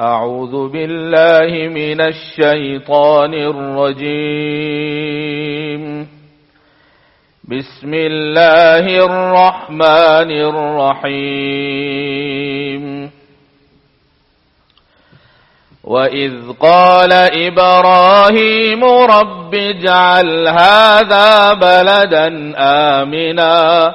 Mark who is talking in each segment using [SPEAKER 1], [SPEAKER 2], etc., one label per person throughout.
[SPEAKER 1] أعوذ بالله من الشيطان الرجيم. بسم الله الرحمن الرحيم. وإذ قال إبراهيم رب اجعل هذا بلدا آمنا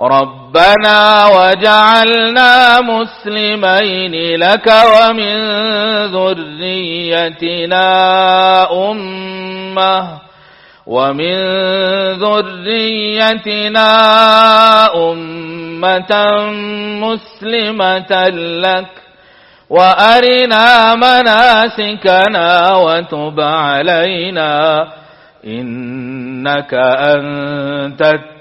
[SPEAKER 1] ربنا وجعلنا مسلمين لك ومن ذريتنا أمة ومن ذريتنا أمة مسلمة لك وأرنا مناسكنا وتب علينا إنك أنت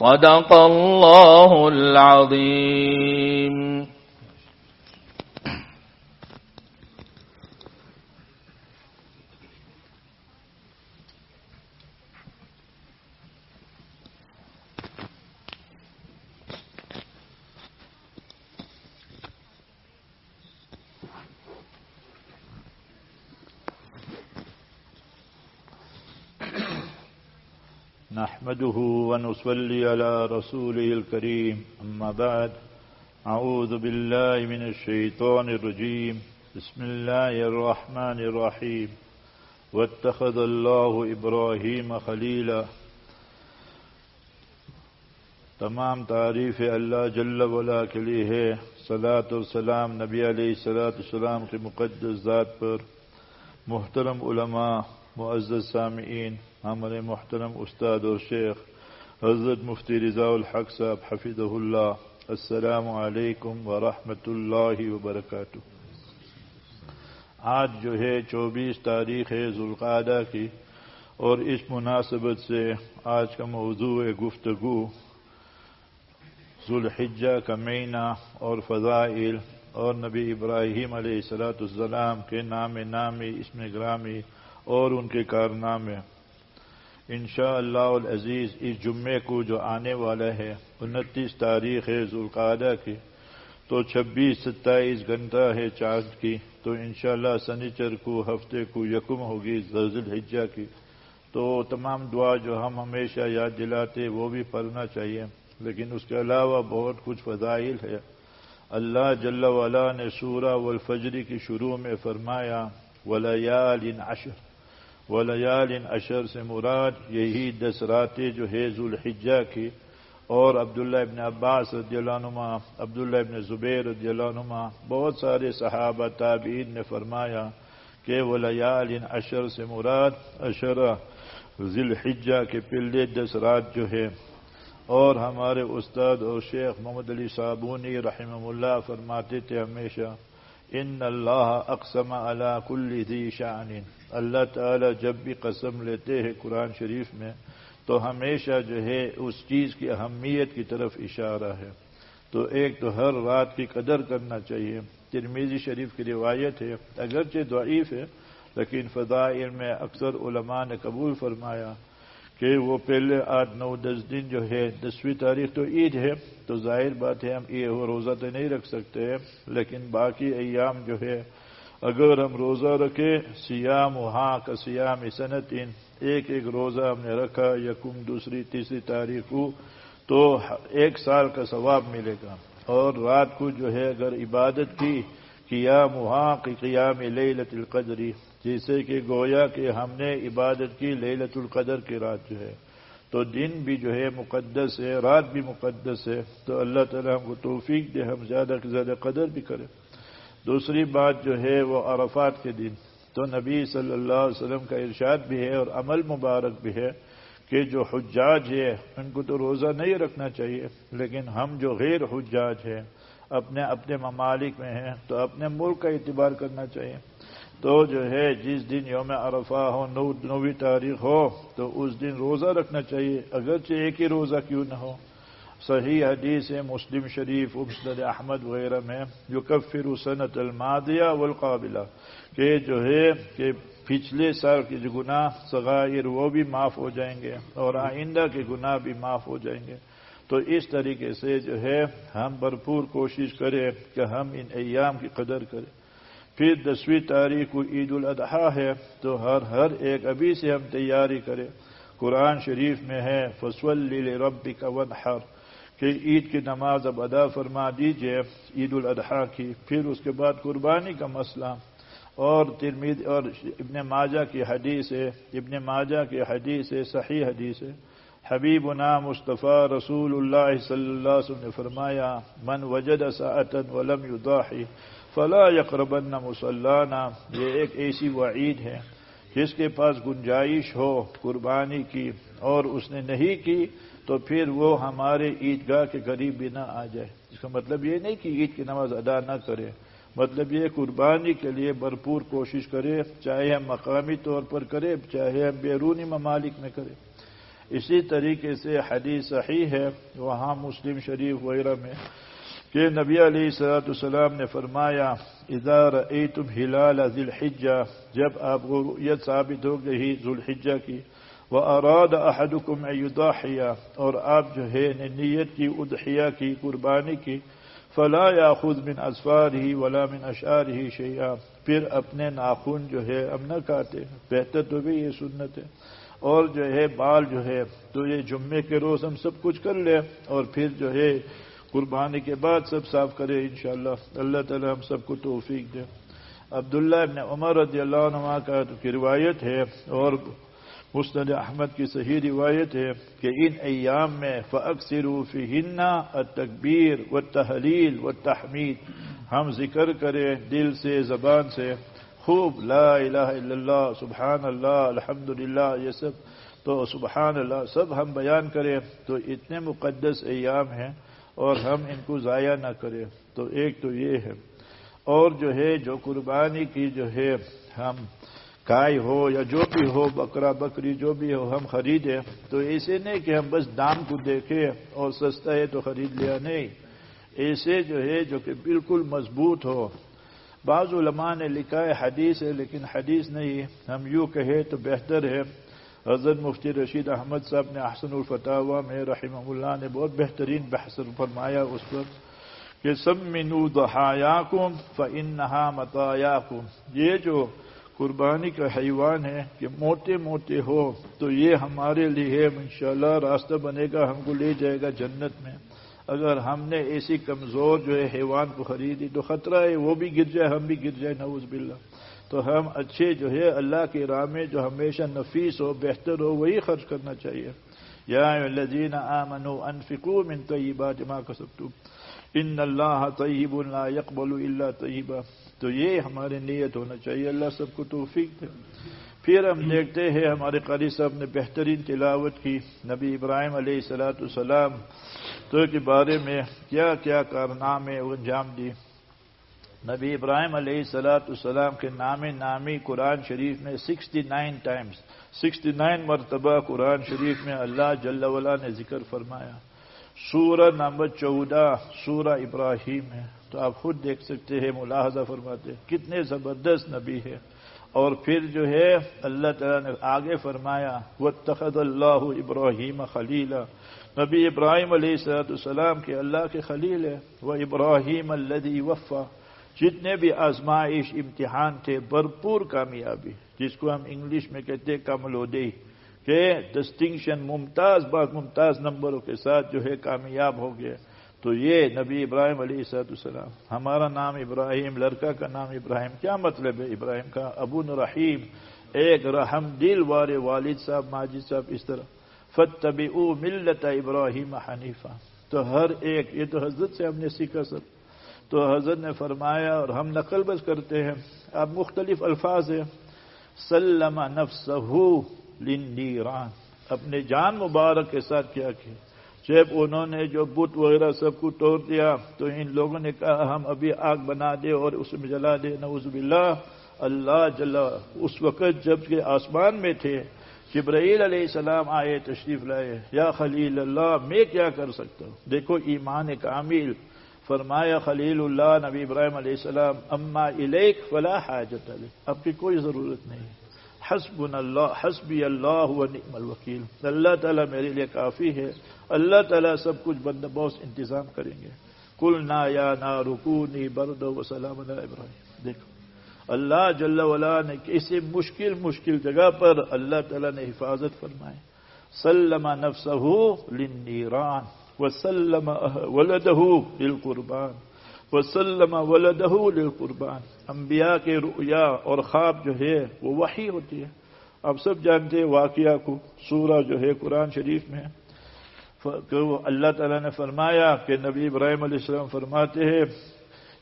[SPEAKER 1] صدق الله العظيم.
[SPEAKER 2] نحمده ونصلي على رسوله الكريم. أما بعد، أعوذ بالله من الشيطان الرجيم. بسم الله الرحمن الرحيم. واتخذ الله إبراهيم خليلا. تمام تعریف اللہ جل ولا کے لیے ہے. صلاۃ والسلام نبی علیہ صلاۃ السلام کے مقدس ذات پر محترم علماء معزز سامعین، ہمارے محترم استاد اور شیخ حضرت مفتی رضا الحق صاحب حفظ اللہ، السلام علیکم ورحمۃ اللہ وبرکاتہ۔ آج جو ہے چوبیس تاریخ ہے ذوالقعدہ کی، اور اس مناسبت سے آج کا موضوع گفتگو ذوالحجہ کا مینہ اور فضائل، اور نبی ابراہیم علیہ السلاۃ السلام کے نام نامی اس میں گرامی اور ان کے کارنامے۔ انشاء اللہ العزیز، اس جمعے کو جو آنے والا ہے، انتیس تاریخ ہے ذوالقعدہ کی، تو چھبیس ستائیس گھنٹہ ہے چاند کی، تو انشاءاللہ سنیچر کو، ہفتے کو یکم ہوگی زرزل حجہ کی۔ تو تمام دعا جو ہم ہمیشہ یاد دلاتے، وہ بھی پڑھنا چاہیے۔ لیکن اس کے علاوہ بہت کچھ فضائل ہے۔ اللہ جل ولا نے سورہ والفجری کی شروع میں فرمایا ولیال عشر۔ ولیال اشر سے مراد یہی دس راتیں جو ہے ذوالحجہ کی اور عبداللہ ابن عباس رضی اللہ عنہ عبداللہ ابن زبیر رضی اللہ عنہ بہت سارے صحابہ تابعین نے فرمایا کہ کہ وہ لیال اشر سے مراد اشرا ذوالحجہ کے پہلے دس رات جو ہے۔ اور ہمارے استاد اور شیخ محمد علی صابونی رحمہ اللہ فرماتے تھے ہمیشہ ان اللہ اقسم علی کل ذی شان اللہ تعالی جب بھی قسم لیتے ہیں قرآن شریف میں، تو ہمیشہ جو ہے اس چیز کی اہمیت کی طرف اشارہ ہے۔ تو ایک تو ہر رات کی قدر کرنا چاہیے۔ ترمیزی شریف کی روایت ہے، اگرچہ ضعیف ہے، لیکن فضائل میں اکثر علماء نے قبول فرمایا۔ کہ وہ پہلے آٹھ نو دس دن جو ہے، دسویں تاریخ تو عید ہے، تو ظاہر بات ہے ہم یہ روزہ تو نہیں رکھ سکتے لیکن باقی ایام جو ہے، اگر ہم روزہ رکھے سیام وہاں کا سیام صنعتین ایک ایک روزہ ہم نے رکھا، یکم دوسری تیسری تاریخ کو، تو ایک سال کا ثواب ملے گا۔ اور رات کو جو ہے، اگر عبادت کی، قیام وہاں کی قیام لیلت القدری جیسے کہ گویا کہ ہم نے عبادت کی لیلت القدر کی رات جو ہے، تو دن بھی جو ہے مقدس ہے، رات بھی مقدس ہے، تو اللہ تعالیٰ ہم کو توفیق دے، ہم زیادہ سے زیادہ قدر بھی کریں۔ دوسری بات جو ہے وہ عرفات کے دن۔ تو نبی صلی اللہ علیہ وسلم کا ارشاد بھی ہے اور عمل مبارک بھی ہے کہ جو حجاج ہے، ان کو تو روزہ نہیں رکھنا چاہیے، لیکن ہم جو غیر حجاج ہیں، اپنے اپنے ممالک میں ہیں، تو اپنے ملک کا اعتبار کرنا چاہیے۔ تو جو ہے جس دن یوم عرفہ ہو، نو نویں تاریخ ہو، تو اس دن روزہ رکھنا چاہیے۔ اگرچہ ایک ہی روزہ کیوں نہ ہو۔ صحیح حدیث ہے مسلم شریف، مسند احمد وغیرہ میں جو کفر صنعت المادیہ والقابلہ، کہ جو ہے کہ پچھلے سال کے جو گناہ سغائر وہ بھی معاف ہو جائیں گے اور آئندہ کے گناہ بھی معاف ہو جائیں گے۔ تو اس طریقے سے جو ہے ہم بھرپور کوشش کریں کہ ہم ان ایام کی قدر کریں۔ پھر دسویں تاریخ کو عید الاضحیٰ ہے، تو ہر ہر ایک ابھی سے ہم تیاری کریں۔ قرآن شریف میں ہے، فصول رب کا ون ہر کہ عید کی نماز اب ادا فرما دیجیے عید الاضحیٰ کی۔ پھر اس کے بعد قربانی کا مسئلہ۔ اور ترمید اور ابن ماجہ کی حدیث ہے، ابن ماجہ کی حدیث ہے، صحیح حدیث ہے۔ حبیب نا مصطفیٰ رسول اللہ صلی اللہ علیہ وسلم نے فرمایا، من وجد ساعتا ولم يضاحي فلا یقربن مسلانہ یہ ایک ایسی وعید ہے جس کے پاس گنجائش ہو قربانی کی اور اس نے نہیں کی تو پھر وہ ہمارے عیدگاہ کے قریب بھی نہ آ جائے۔ اس کا مطلب یہ نہیں کہ عید کی نماز ادا نہ کرے۔ مطلب یہ قربانی کے لیے بھرپور کوشش کرے، چاہے ہم مقامی طور پر کرے، چاہے ہم بیرونی ممالک میں کرے۔ اسی طریقے سے حدیث صحیح ہے، وہاں مسلم شریف وغیرہ میں کہ نبی علیہ صلاحت السلام نے فرمایا ادار اے تم ہلال ذوالحجہ جب آپ کو یہ ثابت ہو گئی ذوالحجہ کی وہ اراد احدکم ایضاحیہ اور آپ جو ہے نے نیت کی ادحیہ کی، قربانی کی، فلا یا خود من اسفار ہی ولا من اشعار ہی شیعہ پھر اپنے ناخن جو ہے اب نہ کاٹے، بہتر تو بھی یہ سنت ہے۔ اور جو ہے بال جو ہے، تو یہ جمعے کے روز ہم سب کچھ کر لیں، اور پھر جو ہے قربانی کے بعد سب صاف کرے، انشاءاللہ۔ اللہ تعالی ہم سب کو توفیق دے۔ عبداللہ ابن عمر رضی اللہ عنہ کا کی روایت ہے، اور مسند احمد کی صحیح روایت ہے کہ ان ایام میں فاکثر فیہن التکبیر والتحلیل والتحمید۔ ہم ذکر کریں دل سے، زبان سے۔ خوب لا الہ الا اللہ سبحان اللہ الحمدللہ، یہ سب۔ تو سبحان اللہ سب ہم بیان کریں تو اتنے مقدس ایام ہیں۔ اور ہم ان کو ضائع نہ کریں۔ تو ایک تو یہ ہے۔ اور جو ہے، جو قربانی کی جو ہے، ہم کائی ہو یا جو بھی ہو، بکرا، بکری، جو بھی ہو، ہم خریدیں۔ تو ایسے نہیں کہ ہم بس دام کو دیکھیں اور سستا ہے تو خرید لیا نہیں۔ ایسے جو ہے، جو کہ بالکل مضبوط ہو۔ بعض علماء نے لکھا ہے، حدیث ہے، لیکن حدیث نہیں ہم یوں کہے تو بہتر ہے۔ حضرت مفتی رشید احمد صاحب نے احسن الفتح میں رحمہ اللہ نے بہت بہترین بحث فرمایا اس پر کہ سب منو دہایا کم فنحا متایا یہ جو قربانی کا حیوان ہے کہ موٹے موٹے ہو تو یہ ہمارے لیے انشاءاللہ راستہ بنے گا، ہم کو لے جائے گا جنت میں۔ اگر ہم نے ایسی کمزور جو ہے حیوان کو خریدی تو خطرہ ہے، وہ بھی گر جائے، ہم بھی گر جائے نوز باللہ۔ تو ہم اچھے جو ہے اللہ کے راہ میں جو ہمیشہ نفیس ہو، بہتر ہو، وہی خرچ کرنا چاہیے۔ یا الذین آمنوا انفقوا من طیبات ما کسبتم۔ ان اللہ طیب لا يقبل الا طیبہ۔ تو یہ ہمارے نیت ہونا چاہیے۔ اللہ سب کو توفیق دے۔ پھر ہم دیکھتے ہیں ہمارے قاری صاحب نے بہترین تلاوت کی۔ نبی ابراہیم علیہ السلاۃ السلام تو کے بارے میں کیا کیا کارنامے انجام دی نبی ابراہیم علیہ السلاۃ السلام کے نام نامی قرآن شریف میں sixty nine times, sixty nine مرتبہ قرآن شریف میں اللہ جل ولا نے ذکر فرمایا۔ سورہ نمبر چودہ، سورہ ابراہیم ہے۔ تو آپ خود دیکھ سکتے ہیں، ملاحظہ فرماتے کتنے زبردست نبی ہے۔ اور پھر جو ہے، اللہ تعالیٰ نے آگے فرمایا وہ تخد اللہ ابراہیم خلیلہ نبی ابراہیم علیہ صلاحت السلام کے اللہ کے خلیل ہے۔ وہ ابراہیم الدی وفا جتنے بھی آزمائش امتحان تھے، بھرپور کامیابی۔ جس کو ہم انگلش میں کہتے کملودی کہ ڈسٹنکشن ممتاز بعض ممتاز نمبروں کے ساتھ جو ہے کامیاب ہو گیا۔ تو یہ نبی ابراہیم علیہ صاحب السلام ہمارا نام ابراہیم، لڑکا کا نام ابراہیم۔ کیا مطلب ہے ابراہیم کا؟ ابو الرحیم، ایک رحم دل والے والد صاحب، ماجد صاحب، اس طرح۔ فتبی او ملت ابراہیم حنیفہ۔ تو ہر ایک، یہ تو حضرت سے ہم نے سیکھا سب۔ تو حضرت نے فرمایا اور ہم نقل بس کرتے ہیں۔ اب مختلف الفاظ ہیں۔ سلم نفسہ لنیران اپنے جان مبارک کے ساتھ کیا کیا۔ جب انہوں نے جو بت وغیرہ سب کو توڑ دیا، تو ان لوگوں نے کہا، ہم ابھی آگ بنا دے اور اس میں جلا دے نوز باللہ۔ اللہ جلا اس وقت جبکہ آسمان میں تھے، جبرائیل علیہ السلام آئے، تشریف لائے۔ یا خلیل اللہ، میں کیا کر سکتا ہوں؟ دیکھو، ایمان کامل۔ فرمایا، خلیل اللہ، نبی ابراہیم علیہ السلام، اما الیک فلا حاجت علیہ اب کی کوئی ضرورت نہیں۔ حسب اللہ، حسبی اللہ و نعم الوکیل۔ اللہ تعالیٰ میرے لیے کافی ہے۔ اللہ تعالیٰ سب کچھ بندوبست انتظام کریں گے۔ کل نا یا نا رکونی، برد و سلام ابراہیم۔ دیکھو، اللہ جل ولا نے کسی مشکل مشکل جگہ پر اللہ تعالیٰ نے حفاظت فرمائے سلم نفسہ لنیران وسلم ولدہ للقربان وسلم ولدہ للقربان. انبیاء کے رؤیا اور خواب جو ہے وہ وحی ہوتی ہے۔ آپ سب جانتے ہیں واقعہ کو، سورہ جو ہے قرآن شریف میں۔ اللہ تعالیٰ نے فرمایا کہ نبی ابراہیم علیہ السلام فرماتے ہیں،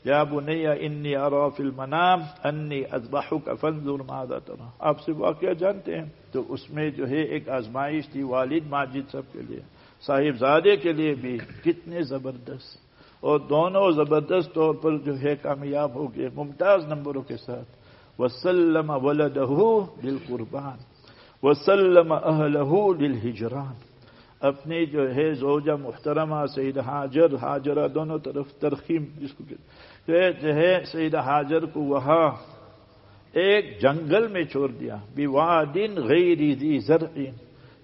[SPEAKER 2] یا بنیا انی ارا فی المنام انی ازبحک فانظر ماذا ترى آپ سے واقعہ جانتے ہیں، تو اس میں جو ہے ایک آزمائش تھی، والد ماجد سب کے لیے۔ صاحب زادے کے لیے بھی کتنے زبردست اور دونوں زبردست طور پر جو ہے کامیاب ہو گئے، ممتاز نمبروں کے ساتھ۔ وسلم ولدہ دل قربان وسلم اہلہ دل ہجران اپنی جو ہے زوجہ محترمہ سعید حاجر، حاجرہ دونوں طرف ترخیم، جس کو جو ہے سعید حاجر کو وہاں ایک جنگل میں چھوڑ دیا۔ بیوادن غیر ذی زرعین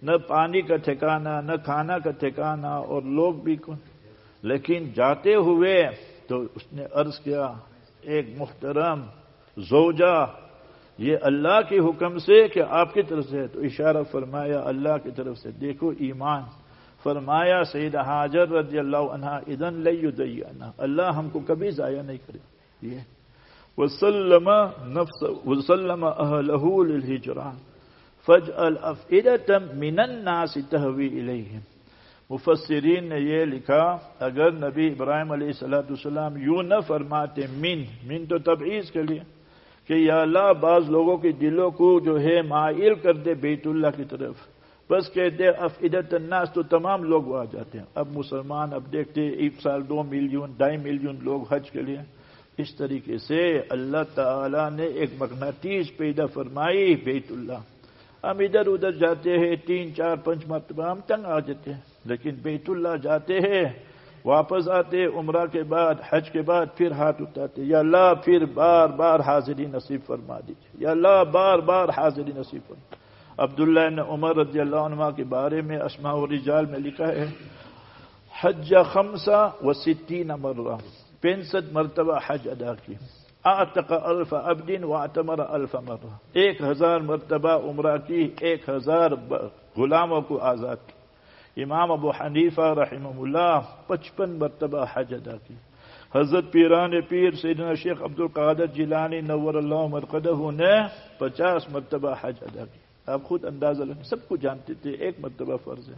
[SPEAKER 2] نہ پانی کا ٹھکانا نہ کھانا کا ٹھکانا اور لوگ بھی کن لیکن جاتے ہوئے تو اس نے عرض کیا، ایک محترم زوجہ، یہ اللہ کے حکم سے کہ آپ کی طرف سے، تو اشارہ فرمایا، اللہ کی طرف سے، دیکھو ایمان۔ فرمایا سید حاجر رضی اللہ عنہ ادن لئی اللہ ہم کو کبھی ضائع نہیں کرے۔ یہ۔ وسلم نفس، وسلم اہلہ للہجران۔ فج الفیدم من الناس تهوی الیہم مفسرین نے یہ لکھا، اگر نبی ابراہیم علیہ السلاۃ السلام یوں نہ فرماتے من من تو تبعیض کے لیے، کہ یا اللہ بعض لوگوں کے دلوں کو جو ہے مائل کر دے بیت اللہ کی طرف، بس کہتے افعدت الناس تو تمام لوگ آ جاتے ہیں۔ اب مسلمان، اب دیکھتے ایک سال دو ملین، ڈھائی ملین لوگ حج کے لیے۔ اس طریقے سے اللہ تعالی نے ایک مغناطیس پیدا فرمائی بیت اللہ۔ ہم ادھر ادھر جاتے ہیں، تین، چار پانچ مرتبہ ہم تنگ آ جاتے ہیں۔ لیکن بیت اللہ جاتے ہیں، واپس آتے عمرہ کے بعد، حج کے بعد پھر ہاتھ اٹھاتے یا اللہ پھر بار بار حاضری نصیب فرما دیجیے یا اللہ بار بار حاضری نصیب فرما۔ عبداللہ نے عمر رضی اللہ عنہ کے بارے میں اسماء و رجال میں لکھا ہے، حج خمسہ و ستین مرہ، پینسٹھ مرتبہ حج ادا کی۔ آتق الف ابدین و اتمر الف مرہ ایک ہزار مرتبہ عمرہ کی، ایک ہزار غلاموں کو آزاد کی۔ امام ابو حنیفہ رحمہ اللہ پچپن مرتبہ حج ادا کی۔ حضرت پیران پیر سیدنا شیخ عبد القادر جیلانی نور اللہ مرقدہ نے پچاس مرتبہ حج ادا کی۔ آپ خود اندازہ لیں، سب کو جانتے تھے، ایک مرتبہ فرض ہے۔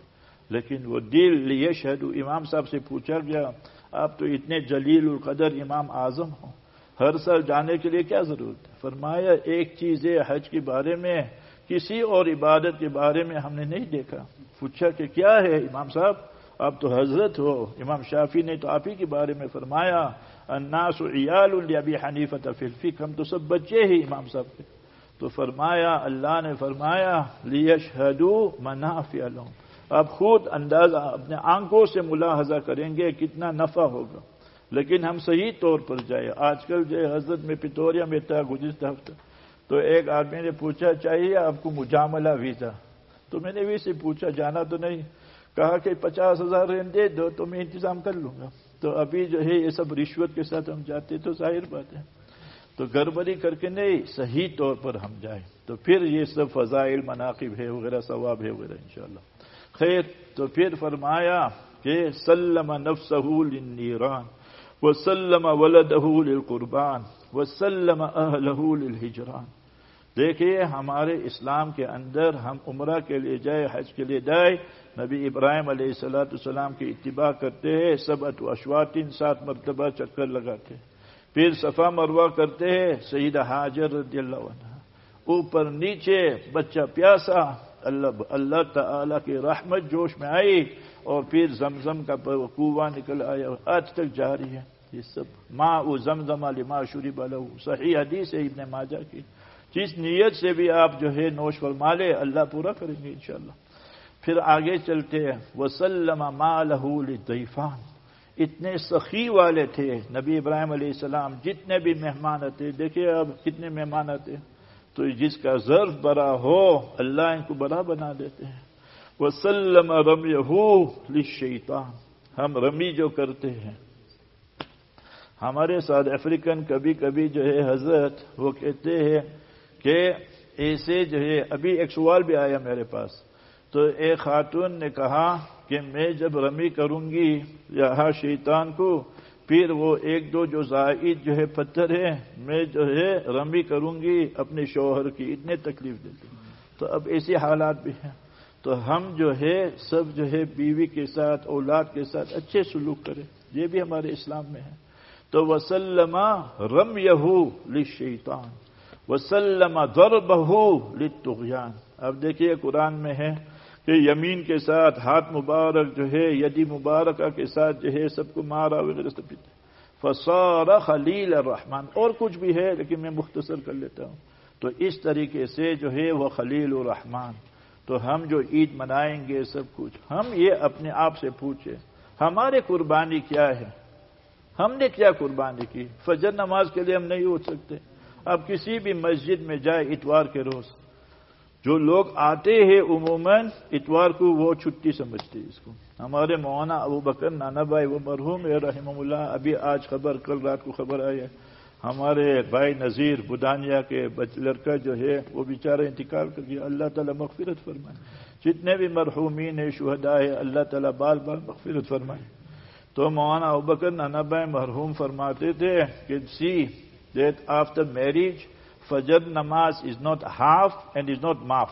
[SPEAKER 2] لیکن وہ دل لیے شہد امام صاحب سے پوچھا گیا، آپ تو اتنے جلیل القدر امام اعظم ہوں ہر سال جانے کے لیے کیا ضرورت ہے؟ فرمایا، ایک چیز ہے حج کے بارے میں، کسی اور عبادت کے بارے میں ہم نے نہیں دیکھا۔ پوچھا کہ کیا ہے؟ امام صاحب، آپ تو حضرت ہو، امام شافی نے تو آپ ہی کے بارے میں فرمایا، الناس عیال البی حنیفت فلفک ہم تو سب بچے ہی امام صاحب کے۔ تو فرمایا، اللہ نے فرمایا لیش حدو منافی آپ خود اندازہ اپنے آنکھوں سے ملاحظہ کریں گے کتنا نفع ہوگا۔ لیکن ہم صحیح طور پر جائے۔ آج کل جو حضرت میں پتوریا میں تھا گزشتہ ہفتہ، تو ایک آدمی نے پوچھا، چاہیے آپ کو مجاملہ ویزا؟ تو میں نے بھی سے پوچھا، جانا تو نہیں۔ کہا کہ پچاس ہزار رین دے دو، تو میں انتظام کر لوں گا۔ تو ابھی جو ہے، یہ سب رشوت کے ساتھ ہم جاتے تو ظاہر بات ہے۔ تو گڑبڑی کر کے نہیں، صحیح طور پر ہم جائیں۔ تو پھر یہ سب فضائل، مناقب ہے وغیرہ، ثواب ہے وغیرہ، انشاءاللہ۔ خیر، تو پھر فرمایا کہ سلم نفسہول نیران وہ سلم ولدہول قربان وہ سلم دیکھیے، ہمارے اسلام کے اندر ہم عمرہ کے لیے جائے، حج کے لیے جائے، نبی ابراہیم علیہ السلاۃ السلام کی اتباع کرتے ہیں سب اشواتین سات مرتبہ چکر لگاتے۔ پھر صفا مروا کرتے ہیں سعید حاجر رضی اللہ عنہ۔ اوپر نیچے بچہ پیاسا، اللہ اللہ تعالی کی رحمت جوش میں آئی۔ اور پھر زمزم کا کنواں نکل آیا آج تک جاری ہے۔ یہ سب ماں او زمزم علی ماں شوری بلو صحیح حدیث ہے ابن ماجہ کی۔ جس نیت سے بھی آپ جو ہے نوش فرما لے اللہ پورا کریں گے انشاءاللہ۔ پھر آگے چلتے ہیں۔ وسلم مالحول دیفان اتنے سخی والے تھے نبی ابراہیم علیہ السلام۔ جتنے بھی مہمان آتے دیکھیے اب کتنے مہمان آتے تو جس کا ضرف بڑا ہو، اللہ ان کو بڑا بنا دیتے ہیں۔ وسلم رمی ہو شیطان ہم رمی جو کرتے ہیں۔ ہمارے ساتھ افریقن کبھی کبھی جو ہے حضرت وہ کہتے ہیں کہ ایسے جو ہے، ابھی ایک سوال بھی آیا میرے پاس۔ تو ایک خاتون نے کہا کہ میں جب رمی کروں گی یہاں شیطان کو، پھر وہ ایک دو جو زائد جو ہے پتھر ہے میں جو ہے رمی کروں گی اپنے شوہر کی، اتنے تکلیف دیتے تو اب ایسے حالات بھی ہیں۔ تو ہم جو ہے، سب جو ہے بیوی کے ساتھ، اولاد کے ساتھ اچھے سلوک کریں۔ یہ بھی ہمارے اسلام میں ہے۔ تو وسلم رم یہو شیطان وسلم ضربہ للطغیان۔ اب دیکھیے، قرآن میں ہے کہ یمین کے ساتھ ہاتھ مبارک جو ہے، یدی مبارکہ کے ساتھ جو ہے سب کو مارا وغیرہ سب فصار خلیل الرحمن۔ اور کچھ بھی ہے، لیکن میں مختصر کر لیتا ہوں۔ تو اس طریقے سے جو ہے، وہ خلیل الرحمن۔ تو ہم جو عید منائیں گے سب کچھ، ہم یہ اپنے آپ سے پوچھے ہمارے قربانی کیا ہے؟ ہم نے کیا قربانی کی؟ فجر نماز کے لیے ہم نہیں اٹھ سکتے۔ اب کسی بھی مسجد میں جائے اتوار کے روز۔ جو لوگ آتے ہیں عموماً اتوار کو وہ چھٹی سمجھتے اس کو۔ ہمارے مولانا ابو بکر، نانا بھائی وہ مرحوم ہے رحم اللہ، ابھی آج خبر، کل رات کو خبر آئی ہے۔ ہمارے بھائی نذیر بدانیہ کے لڑکا جو ہے وہ بیچارہ انتقال کر دیا اللہ تعالیٰ مغفرت فرمائے جتنے بھی مرحومین ہے شہدا ہے اللہ تعالیٰ بال بال مغفرت فرمائے تو مولانا ابکر نانا بھائی مرحوم فرماتے تھے کہ سی that after marriage, Fajr namaz is not half and is not maf.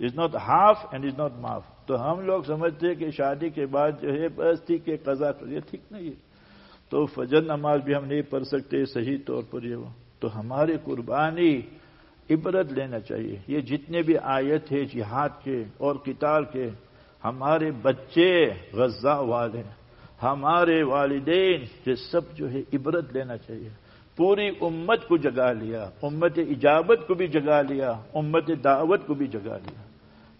[SPEAKER 2] Is not half and is not maf. تو ہم لوگ سمجھتے کہ شادی کے بعد جو ہے بس ٹھیک ہے قضا کر یہ ٹھیک نہیں ہے تو فجر نماز بھی ہم نہیں پڑھ سکتے، صحیح طور پر یہ تو ہماری قربانی عبرت لینا چاہیے۔ یہ جتنے بھی آیت ہے جہاد کے اور کتاب کے، ہمارے بچے غزہ والے ہمارے والدین، یہ سب جو ہے عبرت لینا چاہیے۔ پوری امت کو جگا لیا، امت اجابت کو بھی جگا لیا، امت دعوت کو بھی جگا لیا۔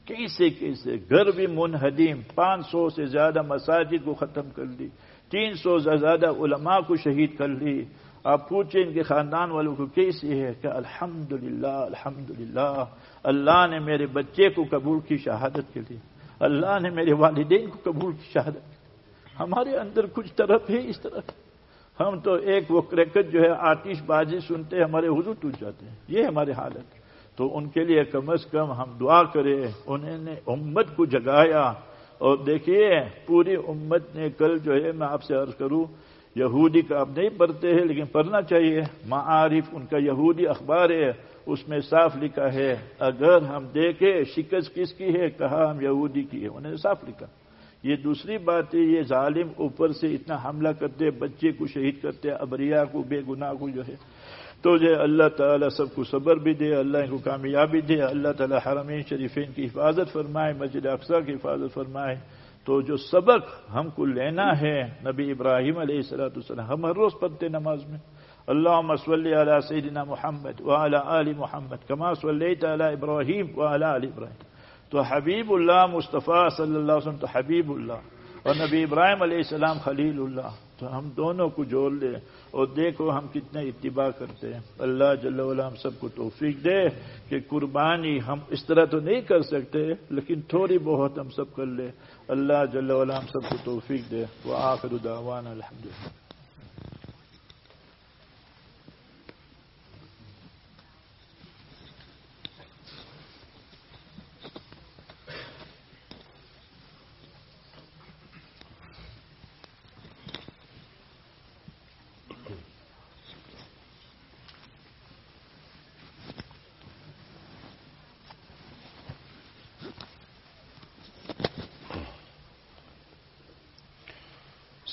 [SPEAKER 2] کیسے کیسے؟ گھر بھی منہدیم پانچ سو سے زیادہ مساجد کو ختم کر لی تین سو سے زیادہ علماء کو شہید کر لی۔ آپ پوچھیں ان کے خاندان والوں کو کیسی ہے کہ الحمد للہ الحمد للہ اللہ نے میرے بچے کو قبول کی شہادت کے لیے۔ اللہ نے میرے والدین کو قبول کی شہادت ہمارے اندر کچھ طرف ہے اس طرف۔ ہم تو ایک وہ کریکٹ جو ہے آتش بازی سنتے ہمارے حضور ٹوٹ جاتے ہیں۔ یہ ہمارے حالت۔ تو ان کے لیے کم از کم ہم دعا کریں۔ انہوں نے امت کو جگایا۔ اور دیکھیے، پوری امت نے کل جو ہے، میں آپ سے عرض کروں، یہودی کا آپ نہیں پڑھتے ہیں، لیکن پڑھنا چاہیے۔ معارف، ان کا یہودی اخبار ہے، اس میں صاف لکھا ہے، اگر ہم دیکھیں شکست کس کی ہے کہا ہم یہودی کی ہے، انہوں نے صاف لکھا۔ یہ دوسری بات ہے، یہ ظالم اوپر سے اتنا حملہ کرتے، بچے کو شہید کرتے ابریا کو، بے گناہ کو جو ہے تو جو اللہ تعالیٰ سب کو صبر بھی دے، اللہ کو کامیابی دے، اللہ تعالیٰ حرمین شریفین کی حفاظت فرمائے، مسجد اقسا کی حفاظت فرمائے۔ تو جو سبق ہم کو لینا ہے نبی ابراہیم علیہ السلاۃ السلام ہم ہر روز پڑھتے نماز میں۔ اللہ مسلی علیہ سیدنا محمد و علی محمد، کما صلی علی ابراہیم و علی ابراہیم۔ تو حبیب اللہ مصطفیٰ صلی اللہ علیہ وسلم، تو حبیب اللہ۔ اور نبی ابراہیم علیہ السلام خلیل اللہ۔ تو ہم دونوں کو جوڑ لیں اور دیکھو ہم کتنے اتباع کرتے ہیں۔ اللہ جل ہم سب کو توفیق دے کہ قربانی ہم اس طرح تو نہیں کر سکتے، لیکن تھوڑی بہت ہم سب کر لیں اللہ جل ہم سب کو توفیق دے۔ وہ آخر دعوان الحمدللہ۔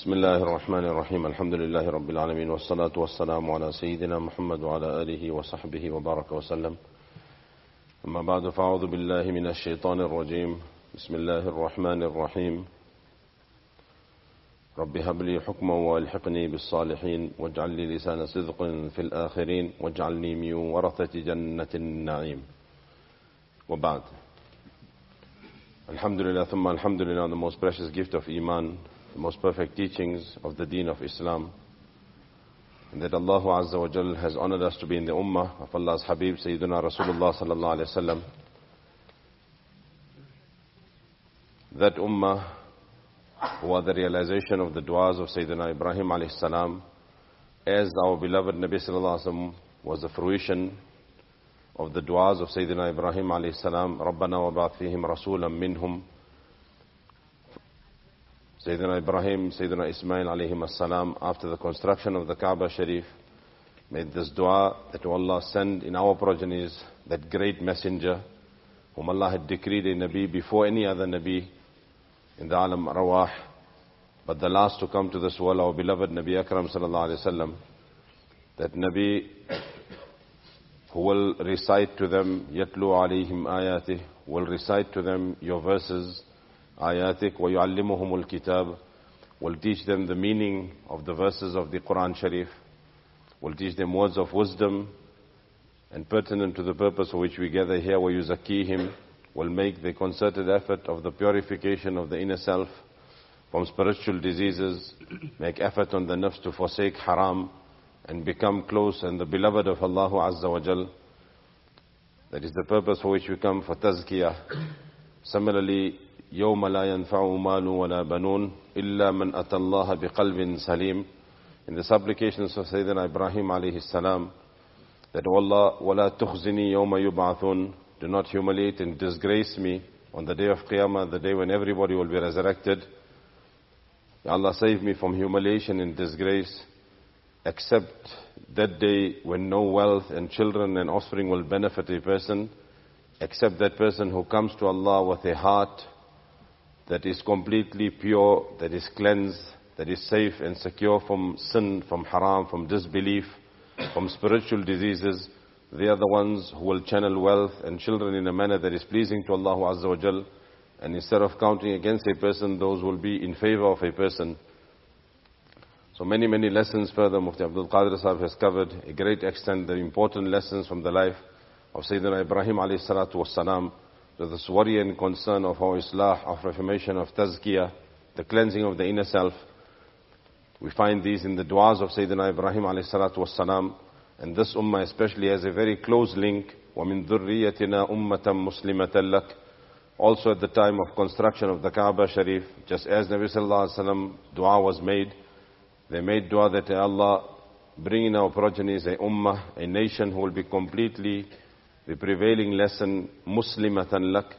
[SPEAKER 3] بسم الله الرحمن الرحيم. الحمد لله رب العالمين والصلاة والسلام على سيدنا محمد وعلى آله وصحبه وبارك وسلم. أما بعد فأعوذ بالله من الشيطان الرجيم. بسم الله الرحمن الرحيم. رب هب لي حكما والحقني بالصالحين واجعل لي لسان صدق في الآخرين واجعلني من ورثة جنة النعيم. وبعد. الحمد لله ثم الحمد لله the most precious gift of Iman. most perfect teachings of the deen of Islam. And that Allah Azza wa Jal has honored us to be in the ummah of Allah's Habib Sayyidina Rasulullah sallallahu alayhi wasallam. That ummah was the realization of the du'as of Sayyidina Ibrahim alayhi salam as our beloved Nabi sallallahu alayhi wasallam was the fruition of the du'as of Sayyidina Ibrahim alayhi salam رَبَّنَا وَبَعْثْ فِيهِمْ رَسُولًا مِّنْهُمْ Sayyidina Ibrahim, Sayyidina Ismail alayhim as-salam, after the construction of the Kaaba Sharif, made this dua that Allah send in our progenies that great messenger whom Allah had decreed a Nabi before any other Nabi in the Alam Rawah, but the last to come to this world, our beloved Nabi Akram sallallahu alayhi wasallam, that Nabi who will recite to them, yatlu alayhim ayatih, will recite to them your verses, ayatik yu'allimuhumul kitab will teach them the meaning of the verses of the Quran Sharif, will teach them words of wisdom and pertinent to the purpose for which we gather here, him will make the concerted effort of the purification of the inner self from spiritual diseases, make effort on the nafs to forsake haram and become close and the beloved of Allah Azza wa Jal. That is the purpose for which we come for tazkiyah. Similarly, يوم لا ينفع مال ولا بنون إلا من أتى الله بقلب سليم in the supplications of Sayyidina Ibrahim alayhi salam that Allah ولا تخزني يوم يبعثون do not humiliate and disgrace me on the day of Qiyamah the day when everybody will be resurrected Allah save me from humiliation and disgrace except that day when no wealth and children and offspring will benefit a person except that person who comes to Allah with a heart that is completely pure, that is cleansed, that is safe and secure from sin, from haram, from disbelief, from spiritual diseases. They are the ones who will channel wealth and children in a manner that is pleasing to Allah Azza wa Jal. And instead of counting against a person, those will be in favor of a person. So many, many lessons further, Mufti Abdul Qadir Sahib has covered a great extent the important lessons from the life of Sayyidina Ibrahim alayhi salatu was salam to this worry and concern of our islah, of reformation, of tazkiyah, the cleansing of the inner self. We find these in the du'as of Sayyidina Ibrahim alayhi salatu wassalam, and this ummah especially has a very close link, وَمِن ذُرِّيَّتِنَا أُمَّةً مُسْلِمَةً لَكَ Also at the time of construction of the Kaaba Sharif, just as Nabi sallallahu alayhi wa dua was made, they made dua that Allah bring in our progenies a ummah, a nation who will be completely the prevailing lesson, Muslimatan lak,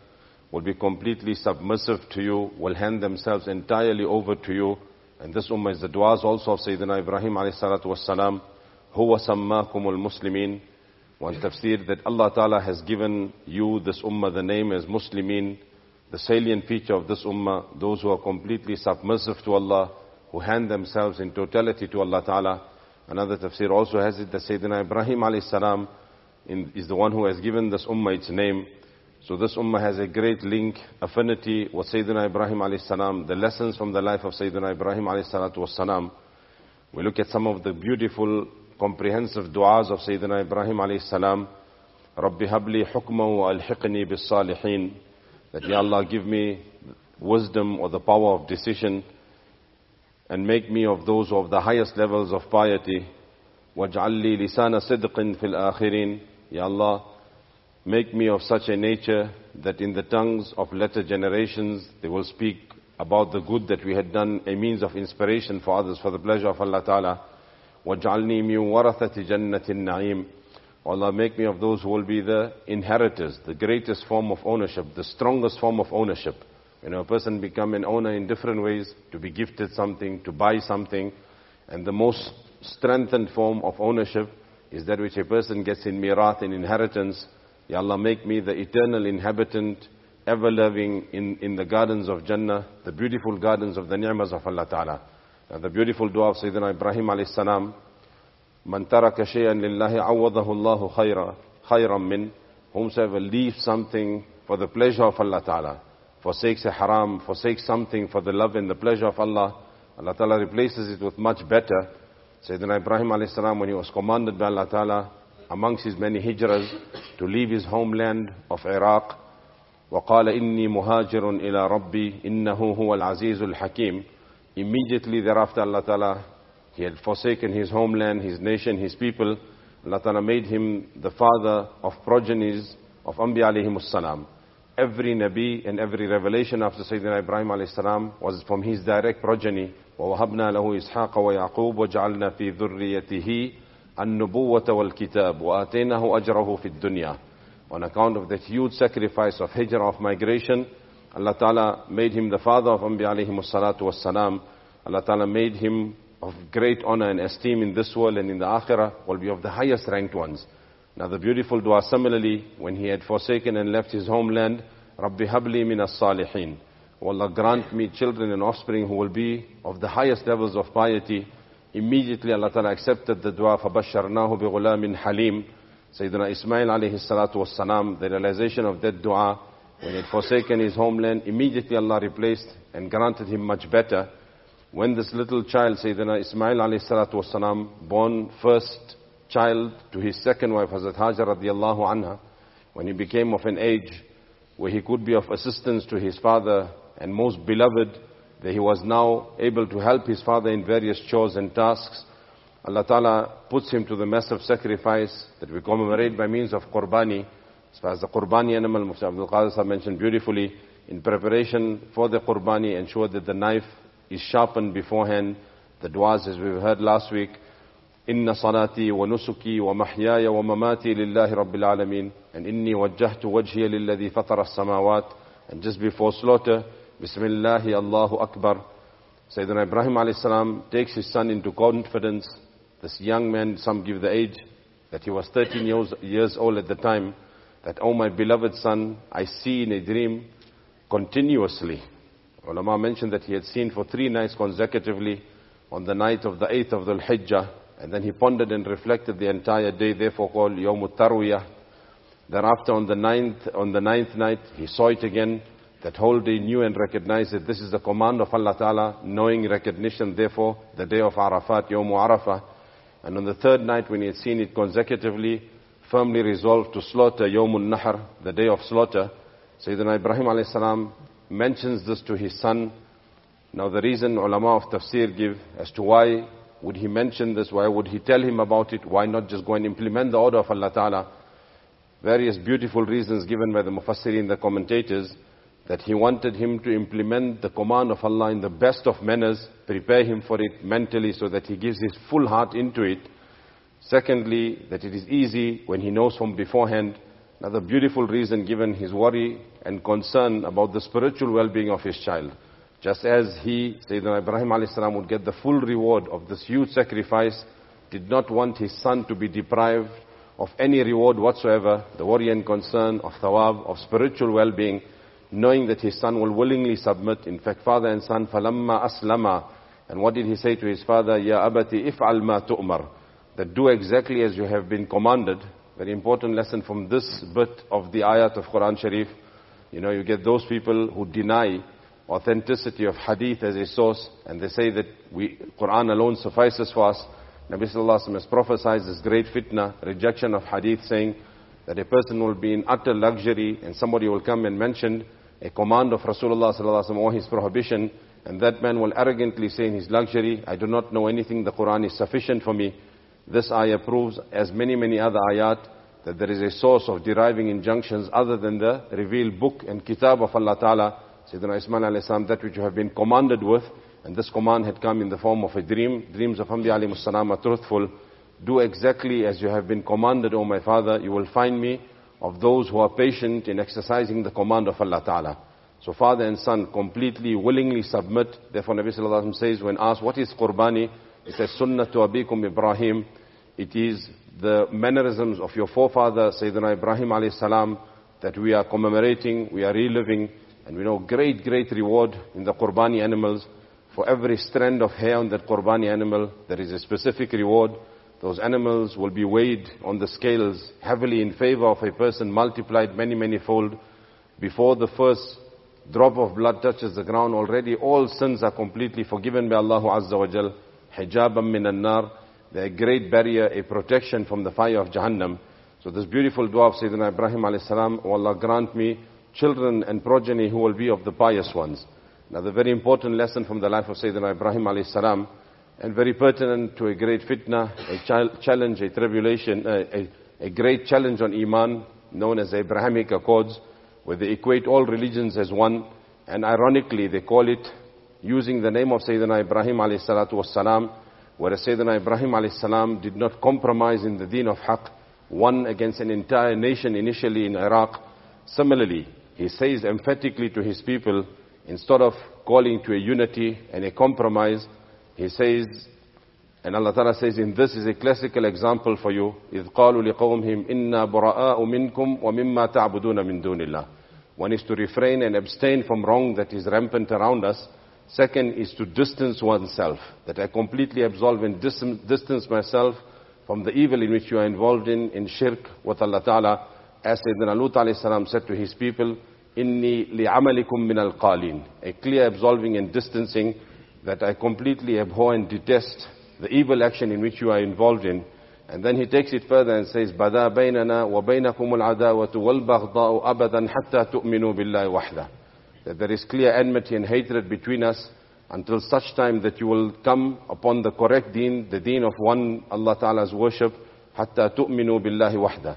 [SPEAKER 3] will be completely submissive to you, will hand themselves entirely over to you. And this ummah is the du'as also of Sayyidina Ibrahim alayhi salatu wassalam, huwa sammakumul muslimin. One tafsir that Allah Ta'ala has given you, this ummah, the name as Muslimin, the salient feature of this ummah, those who are completely submissive to Allah, who hand themselves in totality to Allah Ta'ala. Another tafsir also has it that Sayyidina Ibrahim alayhi salam is the one who has given this ummah its name. So this ummah has a great link, affinity with Sayyidina Ibrahim alayhi salam, the lessons from the life of Sayyidina Ibrahim alayhi salatu was salam. We look at some of the beautiful, comprehensive du'as of Sayyidina Ibrahim alayhi salam. رَبِّ هَبْ لِي حُكْمًا وَأَلْحِقْنِي بِالصَّالِحِينَ That, Ya Allah, give me wisdom or the power of decision and make me of those of the highest levels of piety. وَاجْعَلْ لِي لِسَانَ صِدْقٍ فِي الْآخِرِينَ Ya Allah, make me of such a nature that in the tongues of later generations they will speak about the good that we had done, a means of inspiration for others for the pleasure of Allah Ta'ala. وَاجْعَلْنِي مِنْ وَرَثَةِ جَنَّةِ النَّعِيمِ Allah make me of those who will be the inheritors, the greatest form of ownership, the strongest form of ownership. You know, a person become an owner in different ways, to be gifted something, to buy something, and the most strengthened form of ownership is that which a person gets in mirath, in inheritance. Ya Allah, make me the eternal inhabitant, ever living in, in the gardens of Jannah, the beautiful gardens of the ni'mas of Allah Ta'ala. And the beautiful dua of Sayyidina Ibrahim alayhi salam, من ترك شيئا لله عوضه الله خيرا خيرا من whomsoever leaves something for the pleasure of Allah Ta'ala forsakes a haram forsakes something for the love and the pleasure of Allah Allah Ta'ala replaces it with much better Sayyidina Ibrahim alayhi salam when he was commanded by Allah Ta'ala amongst his many hijras to leave his homeland of Iraq وقال إني مهاجر إلى ربي إنه هو العزيز الحكيم immediately thereafter Allah Ta'ala he had forsaken his homeland, his nation, his people. Allah Ta'ala made him the father of progenies of Anbiya alayhi salam. Every Nabi and every revelation after Sayyidina Ibrahim alayhi salam was from his direct progeny. وَوَهَبْنَا لَهُ إِسْحَاقَ وَيَعْقُوبَ وَجَعَلْنَا فِي ذُرِّيَّتِهِ النُّبُوَّةَ وَالْكِتَابِ وَآتَيْنَاهُ أَجْرَهُ فِي الدُّنْيَا On account of that huge sacrifice of hijrah, of migration, Allah Ta'ala made him the father of Anbiya alayhi salatu was salam. Allah Ta'ala made him of great honor and esteem in this world and in the akhirah will be of the highest ranked ones. Now the beautiful dua similarly, when he had forsaken and left his homeland, Rabbi habli min as-salihin. Allah grant me children and offspring who will be of the highest levels of piety. Immediately Allah Ta'ala accepted the dua, فَبَشَّرْنَاهُ بِغُلَامٍ حَلِيمٍ Sayyidina Ismail alayhi salatu was salam, the realization of that dua, when he had forsaken his homeland, immediately Allah replaced and granted him much better. When this little child, Sayyidina Ismail alayhi salatu was salam, born first child to his second wife, Hazrat Hajar radiallahu anha, when he became of an age where he could be of assistance to his father and most beloved, that he was now able to help his father in various chores and tasks. Allah Ta'ala puts him to the massive sacrifice that we commemorate by means of Qurbani. As far as the Qurbani animal, Mufti Abdul Qadir mentioned beautifully, in preparation for the Qurbani, ensure that the knife is sharpened beforehand. The du'as as we've heard last week, إن صلاتي ونسكي ومحياي ومماتي لله رب العالمين and إني وجهت وجهي للذي فطر السماوات and just before slaughter Bismillah, Allahu Akbar. Sayyidina Ibrahim a.s. takes his son into confidence. This young man, some give the age, that he was 13 years, years old at the time, that, oh my beloved son, I see in a dream continuously. Ulama mentioned that he had seen for three nights consecutively on the night of the 8th of the Hijjah, and then he pondered and reflected the entire day, therefore called Yawm Tarwiyah. Thereafter on the ninth, on the ninth night, he saw it again, that whole day knew and recognized that this is the command of Allah Ta'ala, knowing recognition, therefore, the day of Arafat, Yawm Arafah. And on the third night, when he had seen it consecutively, firmly resolved to slaughter Yawmul Nahr, the day of slaughter, Sayyidina Ibrahim alayhi mentions this to his son. Now the reason ulama of tafsir give as to why would he mention this, why would he tell him about it, why not just go and implement the order of Allah Ta'ala. Various beautiful reasons given by the mufassirin, the commentators, that he wanted him to implement the command of Allah in the best of manners, prepare him for it mentally so that he gives his full heart into it. Secondly, that it is easy when he knows from beforehand Another beautiful reason given his worry and concern about the spiritual well-being of his child. Just as he, Sayyidina Ibrahim a.s. would get the full reward of this huge sacrifice, did not want his son to be deprived of any reward whatsoever, the worry and concern of thawab, of spiritual well-being. Knowing that his son will willingly submit. In fact, father and son, falamma aslama. And what did he say to his father? Ya abati if'al ma tu'mar. That do exactly as you have been commanded. Very important lesson from this bit of the ayat of Quran Sharif. You know, you get those people who deny authenticity of hadith as a source, and they say that we, Quran alone suffices for us. Nabi Sallallahu Alaihi Wasallam has prophesied this great fitna, rejection of hadith, saying that a person will be in utter luxury, and somebody will come and mention a command of Rasulullah Sallallahu or his prohibition, and that man will arrogantly say in his luxury, I do not know anything, the Quran is sufficient for me. This ayah proves, as many, many other ayat, that there is a source of deriving injunctions other than the revealed book and kitab of Allah Ta'ala, Sayyidina Ismail alayhi salam, that which you have been commanded with, and this command had come in the form of a dream. Dreams of Anbiya alayhi salam are truthful. Do exactly as you have been commanded, O my father. You will find me of those who are patient in exercising the command of Allah Ta'ala. So father and son completely, willingly submit. Therefore Nabi Sallallahu Alaihi Wasallam says, when asked, what is qurbani? He says, sunnah to abikum Ibrahim. It is the mannerisms of your forefather, Sayyidina Ibrahim alayhi salam, that we are commemorating, we are reliving. And we know great, great reward in the qurbani animals. For every strand of hair on that qurbani animal, there is a specific reward. Those animals will be weighed on the scales heavily in favor of a person, multiplied many, many fold. Before the first drop of blood touches the ground, already all sins are completely forgiven by Allah Azza wa Jal. Hijabam min nar They're a great barrier, a protection from the fire of Jahannam. So this beautiful dua of Sayyidina Ibrahim alayhi salam, oh Allah grant me children and progeny who will be of the pious ones. Now the very important lesson from the life of Sayyidina Ibrahim alayhi salam, and very pertinent to a great fitna, a challenge, a tribulation, uh, a, a great challenge on Iman, known as the Abrahamic Accords, where they equate all religions as one, and ironically they call it using the name of Sayyidina Ibrahim alayhi salatu was salam, whereas Sayyidina Ibrahim alayhi salam did not compromise in the deen of haqq, one against an entire nation initially in Iraq. Similarly, he says emphatically to his people, instead of calling to a unity and a compromise, he says, and Allah Ta'ala says, in this is a classical example for you, إِذْ قَالُوا لِقَوْمِهِمْ إِنَّا بُرَآءُ مِنْكُمْ وَمِمَّا تَعْبُدُونَ مِن دُونِ اللَّهِ One is to refrain and abstain from wrong that is rampant around us. Second is to distance oneself, that I completely absolve and distance myself from the evil in which you are involved in, in shirk with Allah Ta'ala. As Sayyidina Lut alayhi salam said to his people, inni li'amalikum min al-qalin. A clear absolving and distancing that I completely abhor and detest the evil action in which you are involved in. And then he takes it further and says, بَدَا بَيْنَنَا وَبَيْنَكُمُ الْعَدَاوَةُ وَالْبَغْضَاءُ أَبَدًا حَتَّى تُؤْمِنُوا بِاللَّهِ وَحْدَهُ That there is clear enmity and hatred between us until such time that you will come upon the correct deen, the deen of one Allah Ta'ala's worship, حَتَّى تُؤْمِنُوا بِاللَّهِ وَحْدَهُ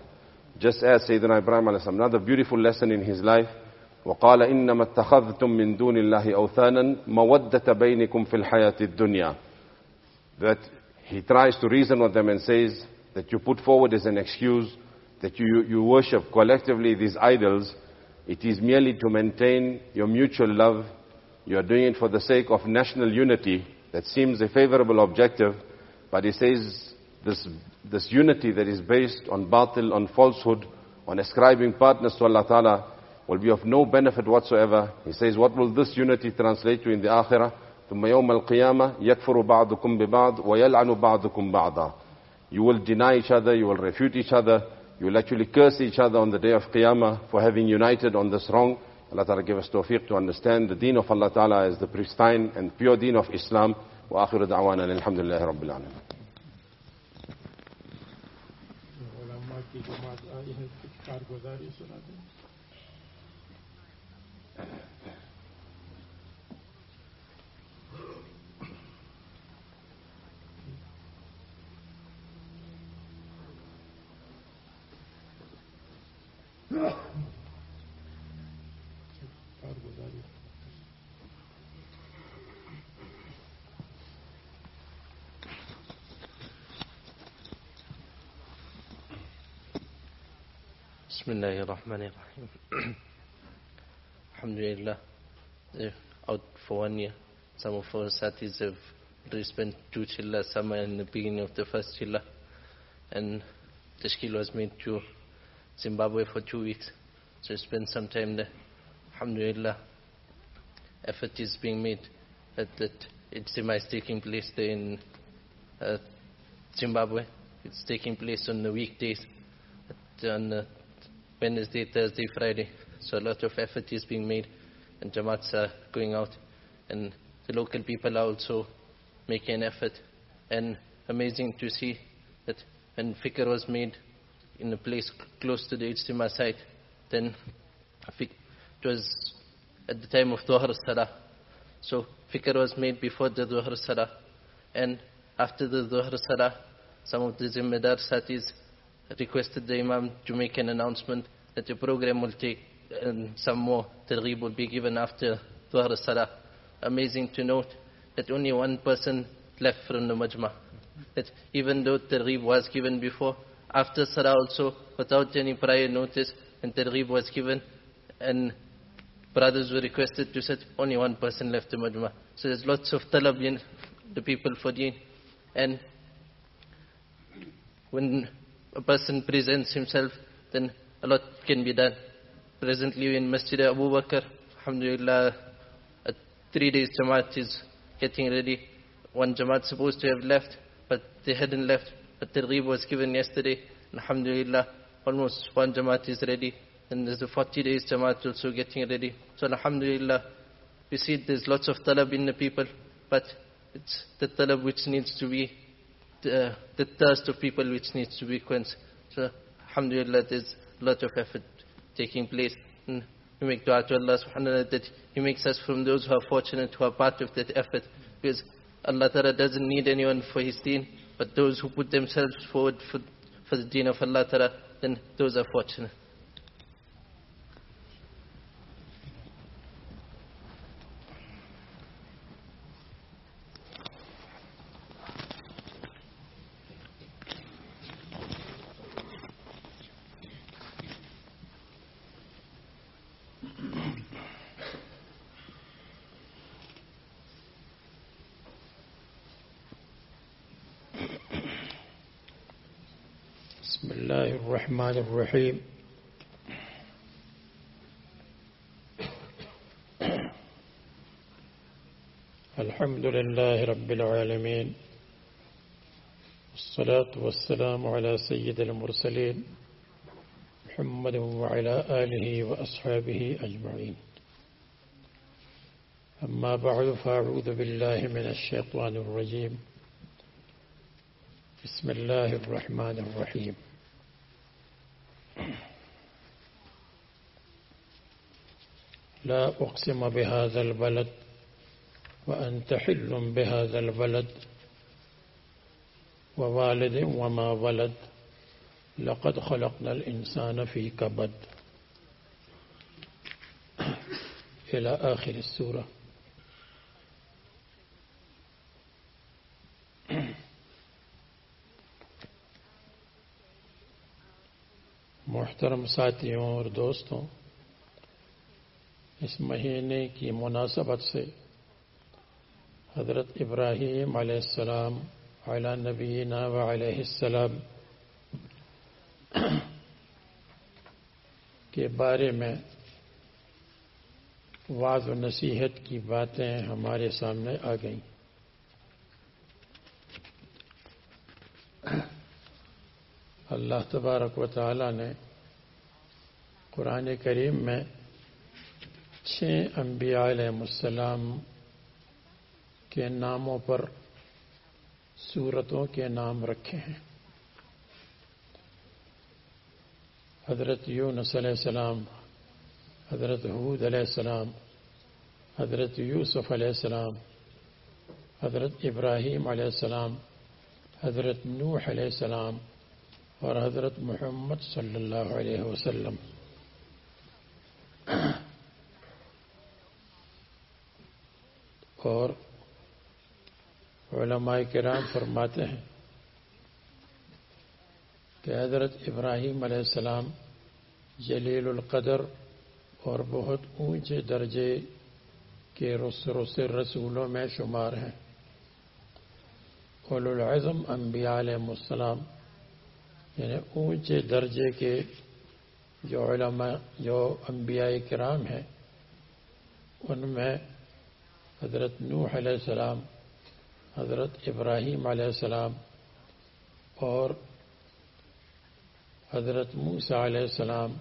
[SPEAKER 3] Just as Sayyidina Ibrahim alayhi another beautiful lesson in his life, وقال إنما اتخذتم من دون الله أوثانا مودة بينكم في الحياة الدنيا that he tries to reason with them and says that you put forward as an excuse that you, you worship collectively these idols it is merely to maintain your mutual love you are doing it for the sake of national unity that seems a favorable objective but he says this, this unity that is based on batil, on falsehood, on ascribing partners to Allah Ta'ala will be of no benefit whatsoever. He says, what will this unity translate to in the akhirah? ثم يوم القيامة يكفر بعضكم ببعض ويلعن بعضكم بعضا. You will deny each other, you will refute each other, you will actually curse each other on the day of Qiyamah for having united on this wrong. Allah Ta'ala give us tawfiq to understand the deen of Allah Ta'ala as the pristine and pure deen of Islam. وآخر دعوانا الحمد لله رب العالمين.
[SPEAKER 4] بسم الله الرحمن الرحيم الحمد لله out for one year some of our satis have already spent two chilla summer in the beginning of the first chilla and Tashkil was made to Zimbabwe for two weeks so we spent some time there alhamdulillah, effort is being made that, that Ijtima is taking place there in uh, Zimbabwe. It's taking place on the weekdays, at- on uh, Wednesday, Thursday, Friday. So a lot of effort is being made, and Jamaats are going out, and the local people are also making an effort. And amazing to see that when fikr was made in a place close to the Ijtima site, then it was at the time of Dhuhr Salah. So fikr was made before the Dhuhr Salah. And after the Dhuhr Salah, some of the Zimmedar Satis requested the Imam to make an announcement that the program will take and some more targheeb will be given after Dhuhr Salah. Amazing to note that only one person left from the Majma. That even though targheeb was given before, after Salah also, without any prior notice, and targheeb was given, and brothers were requested to sit, only one person left the Majma. So there's lots of talab in the people for deen. And when a person presents himself, then a lot can be done. Presently in Masjid Abu Bakr, Alhamdulillah, a three days Jamaat is getting ready. One Jamaat supposed to have left, but they hadn't left. But Targheeb was given yesterday. Alhamdulillah, almost one Jamaat is ready. And there's a 40 days Jamaat also getting ready. So Alhamdulillah, we see there's lots of talab in the people, but it's the talab which needs to be, the, the thirst of people which needs to be quenched. So Alhamdulillah, there's a lot of effort taking place. And we make dua to Allah subhanahu wa ta'ala that He makes us from those who are fortunate, who are part of that effort. Because Allah ta'ala doesn't need anyone for His deen, but those who put themselves forward for, for the deen of Allah ta'ala, then those are fortunate.
[SPEAKER 5] الرحمن الرحيم. الحمد لله رب العالمين. والصلاة والسلام على سيد المرسلين محمد وعلى آله وأصحابه أجمعين. أما بعد فأعوذ بالله من الشيطان الرجيم. بسم الله الرحمن الرحيم. لا أقسم بهذا البلد وأنت حل بهذا البلد ووالد وما ولد لقد خلقنا الإنسان في كبد. إلى آخر السورة. محترم ساتھیوں اور دوستوں اس مہینے کی مناسبت سے حضرت ابراہیم علیہ السلام علی نبینا و علیہ السلام کے بارے میں واض و نصیحت کی باتیں ہمارے سامنے آ گئیں۔ اللہ تبارک و تعالی نے قرآن کریم میں چھ انبیاء علیہ السلام کے ناموں پر صورتوں کے نام رکھے ہیں۔ حضرت یونس علیہ السلام، حضرت حود علیہ السلام، حضرت یوسف علیہ السلام، حضرت ابراہیم علیہ السلام، حضرت نوح علیہ السلام اور حضرت محمد صلی اللہ علیہ وسلم۔ اور علماء کرام فرماتے ہیں کہ حضرت ابراہیم علیہ السلام جلیل القدر اور بہت اونچے درجے کے رس رسولوں میں شمار ہیں۔ اولو العظم انبیاء علیہ السلام یعنی اونچے درجے کے جو علماء، جو انبیاء کرام ہیں، ان میں حضرت نوح علیہ السلام، حضرت ابراہیم علیہ السلام اور حضرت موسیٰ علیہ السلام،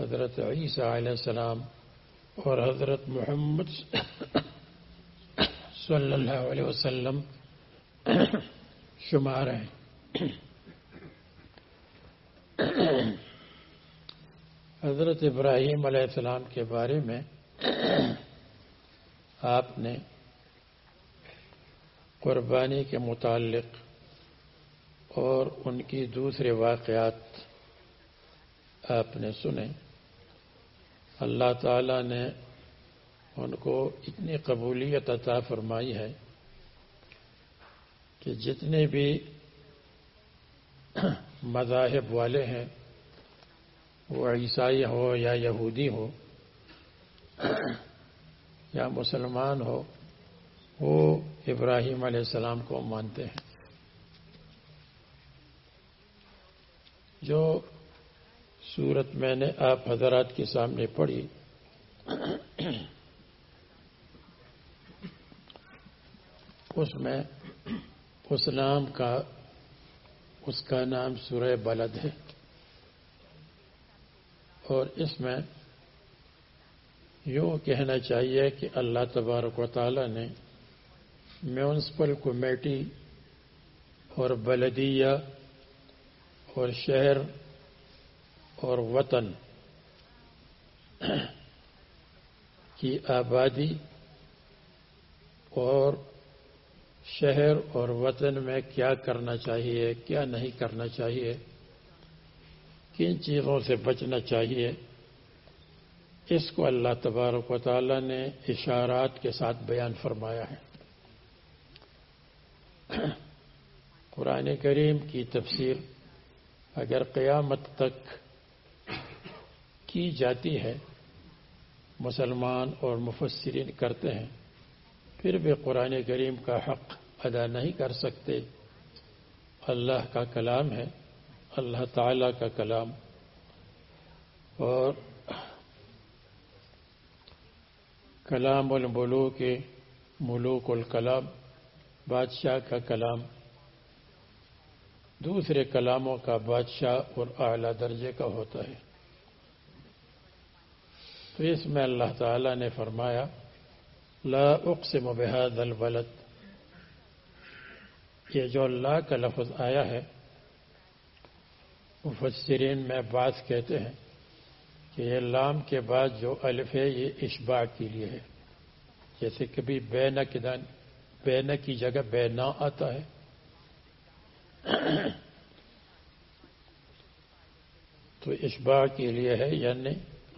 [SPEAKER 5] حضرت عیسیٰ علیہ السلام اور حضرت محمد صلی اللہ علیہ وسلم شمار ہیں۔ حضرت ابراہیم علیہ السلام کے بارے میں آپ نے قربانی کے متعلق اور ان کی دوسرے واقعات آپ نے سنے۔ اللہ تعالی نے ان کو اتنی قبولیت عطا فرمائی ہے کہ جتنے بھی مذاہب والے ہیں، وہ عیسائی ہو یا یہودی ہو یا مسلمان ہو، وہ ابراہیم علیہ السلام کو مانتے ہیں۔ جو صورت میں نے آپ حضرات کے سامنے پڑھی، اس میں اس نام کا، اس کا نام سورہ بلد ہے۔ اور اس میں یوں کہنا چاہیے کہ اللہ تبارک و تعالی نے میونسپل کمیٹی اور بلدیہ اور شہر اور وطن کی آبادی اور شہر اور وطن میں کیا کرنا چاہیے، کیا نہیں کرنا چاہیے، کن چیزوں سے بچنا چاہیے؟ اس کو اللہ تبارک و تعالی نے اشارات کے ساتھ بیان فرمایا ہے۔ قرآن کریم کی تفسیر اگر قیامت تک کی جاتی ہے، مسلمان اور مفسرین کرتے ہیں، پھر بھی قرآن کریم کا حق ادا نہیں کر سکتے۔ اللہ کا کلام ہے، اللہ تعالی کا کلام۔ اور کلام الملو کے ملوک الکلام، بادشاہ کا کلام۔ دوسرے کلاموں کا بادشاہ اور اعلی درجے کا ہوتا ہے۔ تو اس میں اللہ تعالی نے فرمایا، لا اقسم بهذا البلد یہ جو اللہ کا لفظ آیا ہے، مفسرین میں بات کہتے ہیں۔ کہ یہ لام کے بعد جو الف ہے، یہ اشباع کے لیے ہے۔ جیسے کبھی بے نہ بے نہ کی جگہ بے نہ آتا ہے۔ تو اشباع کے لیے ہے یعنی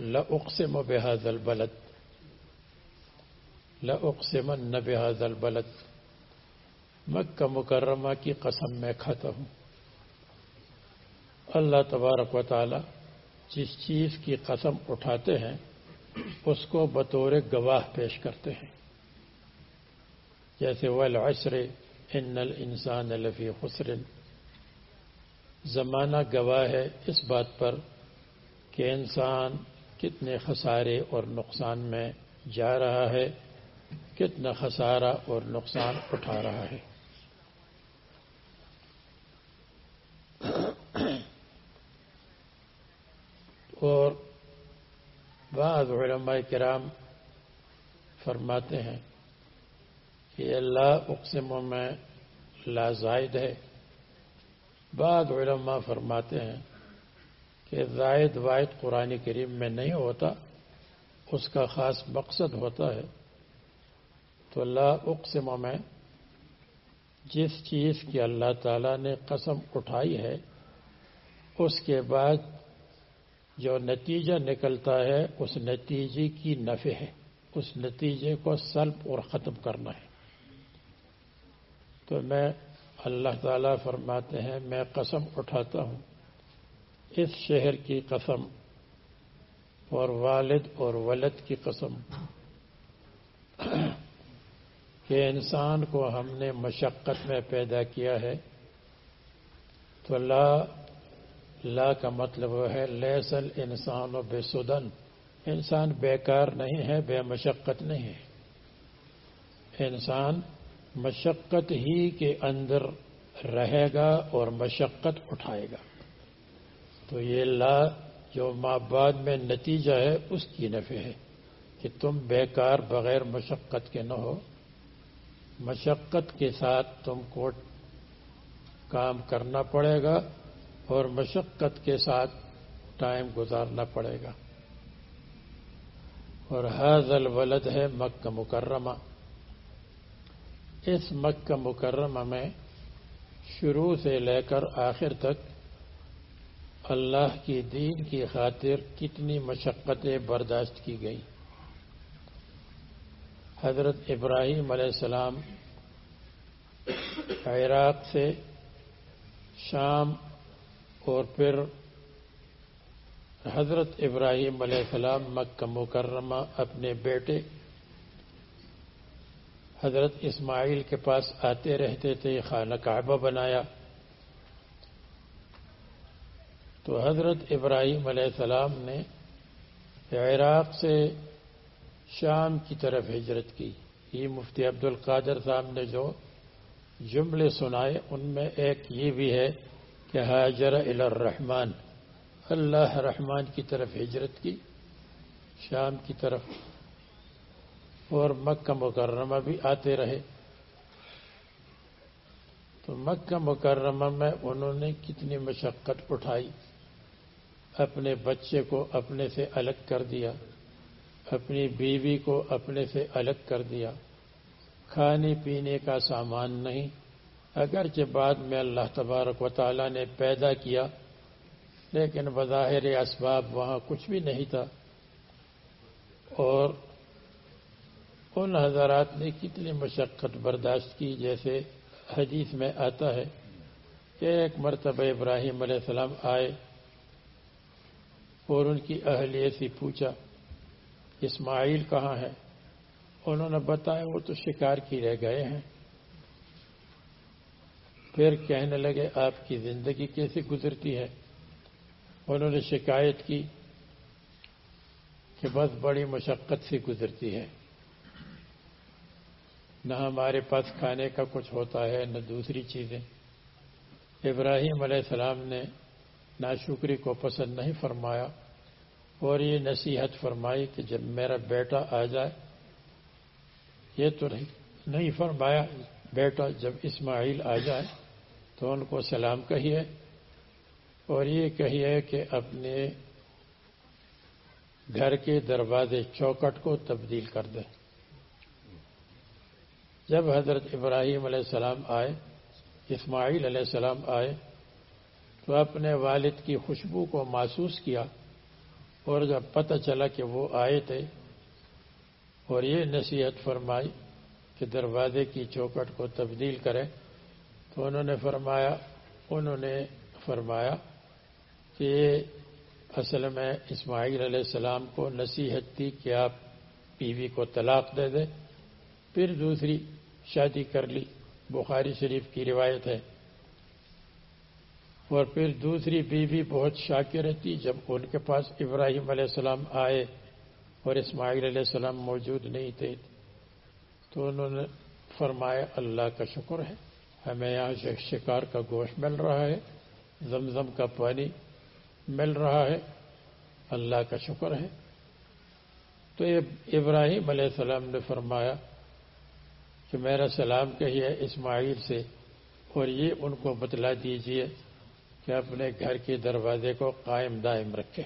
[SPEAKER 5] لقسم بهذا البلد۔ لقسمن بهذا البلد۔ مکہ مکرمہ کی قسم میں کھاتا ہوں۔ اللہ تبارک و تعالی جس چیز کی قسم اٹھاتے ہیں، اس کو بطور گواہ پیش کرتے ہیں۔ جیسے والعشر ان الانسان لفی خسر۔ زمانہ گواہ ہے اس بات پر کہ انسان کتنے خسارے اور نقصان میں جا رہا ہے، کتنا خسارہ اور نقصان اٹھا رہا ہے۔ اور بعض علماء کرام فرماتے ہیں کہ اللہ اقسموں میں لا زائد ہے۔ بعض علماء فرماتے ہیں کہ زائد واحد قرآن کریم میں نہیں ہوتا، اس کا خاص مقصد ہوتا ہے۔ تو اللہ اقسم میں جس چیز کی اللہ تعالیٰ نے قسم اٹھائی ہے، اس کے بعد جو نتیجہ نکلتا ہے، اس نتیجے کی نفع ہے۔ اس نتیجے کو سلب اور ختم کرنا ہے۔ تو میں اللہ تعالیٰ فرماتے ہیں، میں قسم اٹھاتا ہوں۔ اس شہر کی قسم اور والد اور ولد کی قسم کہ انسان کو ہم نے مشقت میں پیدا کیا ہے تو لا لا کا مطلب ہے، لیسل انسان و بے سدن انسان بیکار نہیں ہے، بے مشقت نہیں ہے۔ انسان مشقت ہی کے اندر رہے گا اور مشقت اٹھائے گا۔ تو یہ لا جو ماں بعد میں نتیجہ ہے، اس کی نفع ہے کہ تم بیکار بغیر مشقت کے نہ ہو۔ مشقت کے ساتھ تم کو کام کرنا پڑے گا۔ اور مشقت کے ساتھ ٹائم گزارنا پڑے گا۔ اور حض الولد ہے مکہ مکرمہ۔ اس مکہ مکرمہ میں شروع سے لے کر آخر تک اللہ کی دین کی خاطر کتنی مشقتیں برداشت کی گئی حضرت ابراہیم علیہ السلام عراق سے شام اور پھر حضرت ابراہیم علیہ السلام مکہ مکرمہ اپنے بیٹے حضرت اسماعیل کے پاس آتے رہتے تھے، خانہ کعبہ بنایا۔ تو حضرت ابراہیم علیہ السلام نے عراق سے شام کی طرف ہجرت کی۔ یہ مفتی عبد القادر صاحب نے جو جملے سنائے، ان میں ایک یہ بھی ہے کہ حاجر الرحمان اللہ رحمان کی طرف ہجرت کی، شام کی طرف۔ اور مکہ مکرمہ بھی آتے رہے۔ تو مکہ مکرمہ میں انہوں نے کتنی مشقت اٹھائی۔ اپنے بچے کو اپنے سے الگ کر دیا۔ اپنی بیوی کو اپنے سے الگ کر دیا۔ کھانے پینے کا سامان نہیں۔ اگرچہ بعد میں اللہ تبارک و تعالیٰ نے پیدا کیا، لیکن بظاہر اسباب وہاں کچھ بھی نہیں تھا۔ اور ان حضرات نے کتنی مشقت برداشت کی، جیسے حدیث میں آتا ہے کہ ایک مرتبہ ابراہیم علیہ السلام آئے اور ان کی اہلیہ سے پوچھا، اسماعیل کہاں ہے؟ انہوں نے بتایا، وہ تو شکار کی رہ گئے ہیں۔ پھر کہنے لگے، آپ کی زندگی کیسے گزرتی ہے؟ انہوں نے شکایت کی کہ بس بڑی مشقت سے گزرتی ہے۔ نہ ہمارے پاس کھانے کا کچھ ہوتا ہے، نہ دوسری چیزیں۔ ابراہیم علیہ السلام نے ناشکری کو پسند نہیں فرمایا اور یہ نصیحت فرمائی کہ جب میرا بیٹا آ جائے، یہ تو نہیں فرمایا، بیٹا جب اسماعیل آ جائے تو ان کو سلام کہیے اور یہ کہیے کہ اپنے گھر کے دروازے چوکٹ کو تبدیل کر دیں۔ جب حضرت ابراہیم علیہ السلام آئے، اسماعیل علیہ السلام آئے، تو اپنے والد کی خوشبو کو محسوس کیا اور جب پتہ چلا کہ وہ آئے تھے اور یہ نصیحت فرمائی کہ دروازے کی چوکٹ کو تبدیل کرے تو انہوں نے فرمایا، انہوں نے فرمایا کہ یہ اصل میں اسماعیل علیہ السلام کو نصیحت تھی کہ آپ بیوی کو طلاق دے دیں۔ پھر دوسری شادی کر لی۔ بخاری شریف کی روایت ہے۔ اور پھر دوسری بیوی بہت شاکر تھی جب ان کے پاس ابراہیم علیہ السلام آئے اور اسماعیل علیہ السلام موجود نہیں تھے۔ تو انہوں نے فرمایا، اللہ کا شکر ہے۔ ہمیں یہاں سے شکار کا گوشت مل رہا ہے، زمزم کا پانی مل رہا ہے۔ اللہ کا شکر ہے۔ تو ابراہیم علیہ السلام نے فرمایا کہ میرا سلام کہیے اسماعیل سے اور یہ ان کو بتلا دیجیے کہ اپنے گھر کے دروازے کو قائم دائم رکھے،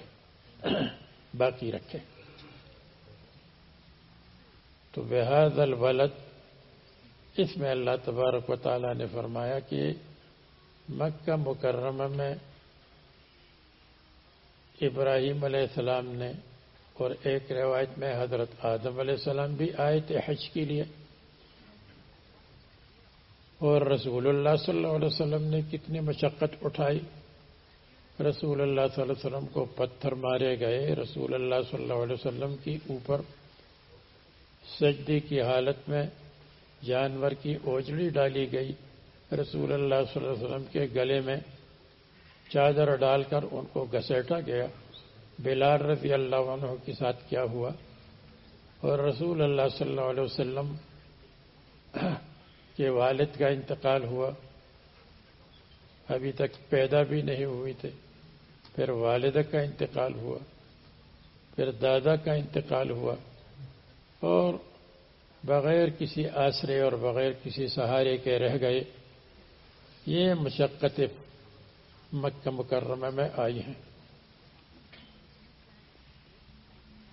[SPEAKER 5] باقی رکھے۔ تو بحاد الولد اس میں اللہ تبارک و تعالیٰ نے فرمایا کہ مکہ مکرمہ میں ابراہیم علیہ السلام نے اور ایک روایت میں حضرت آدم علیہ السلام بھی آئے تھے حج کے لیے۔ اور رسول اللہ صلی اللہ علیہ وسلم نے کتنی مشقت اٹھائی۔ رسول اللہ صلی اللہ علیہ وسلم کو پتھر مارے گئے۔ رسول اللہ صلی اللہ علیہ وسلم کی اوپر سجدے کی حالت میں جانور کی اوجڑی ڈالی گئی۔ رسول اللہ صلی اللہ علیہ وسلم کے گلے میں چادر ڈال کر ان کو گھسیٹا گیا۔ بلال رضی اللہ عنہ کے ساتھ کیا ہوا؟ اور رسول اللہ صلی اللہ علیہ وسلم کے والد کا انتقال ہوا۔ ابھی تک پیدا بھی نہیں ہوئی تھے۔ پھر والدہ کا انتقال ہوا۔ پھر دادا کا انتقال ہوا۔ اور بغیر کسی آسرے اور بغیر کسی سہارے کے رہ گئے، یہ مشقت مکہ مکرمہ میں آئی ہیں۔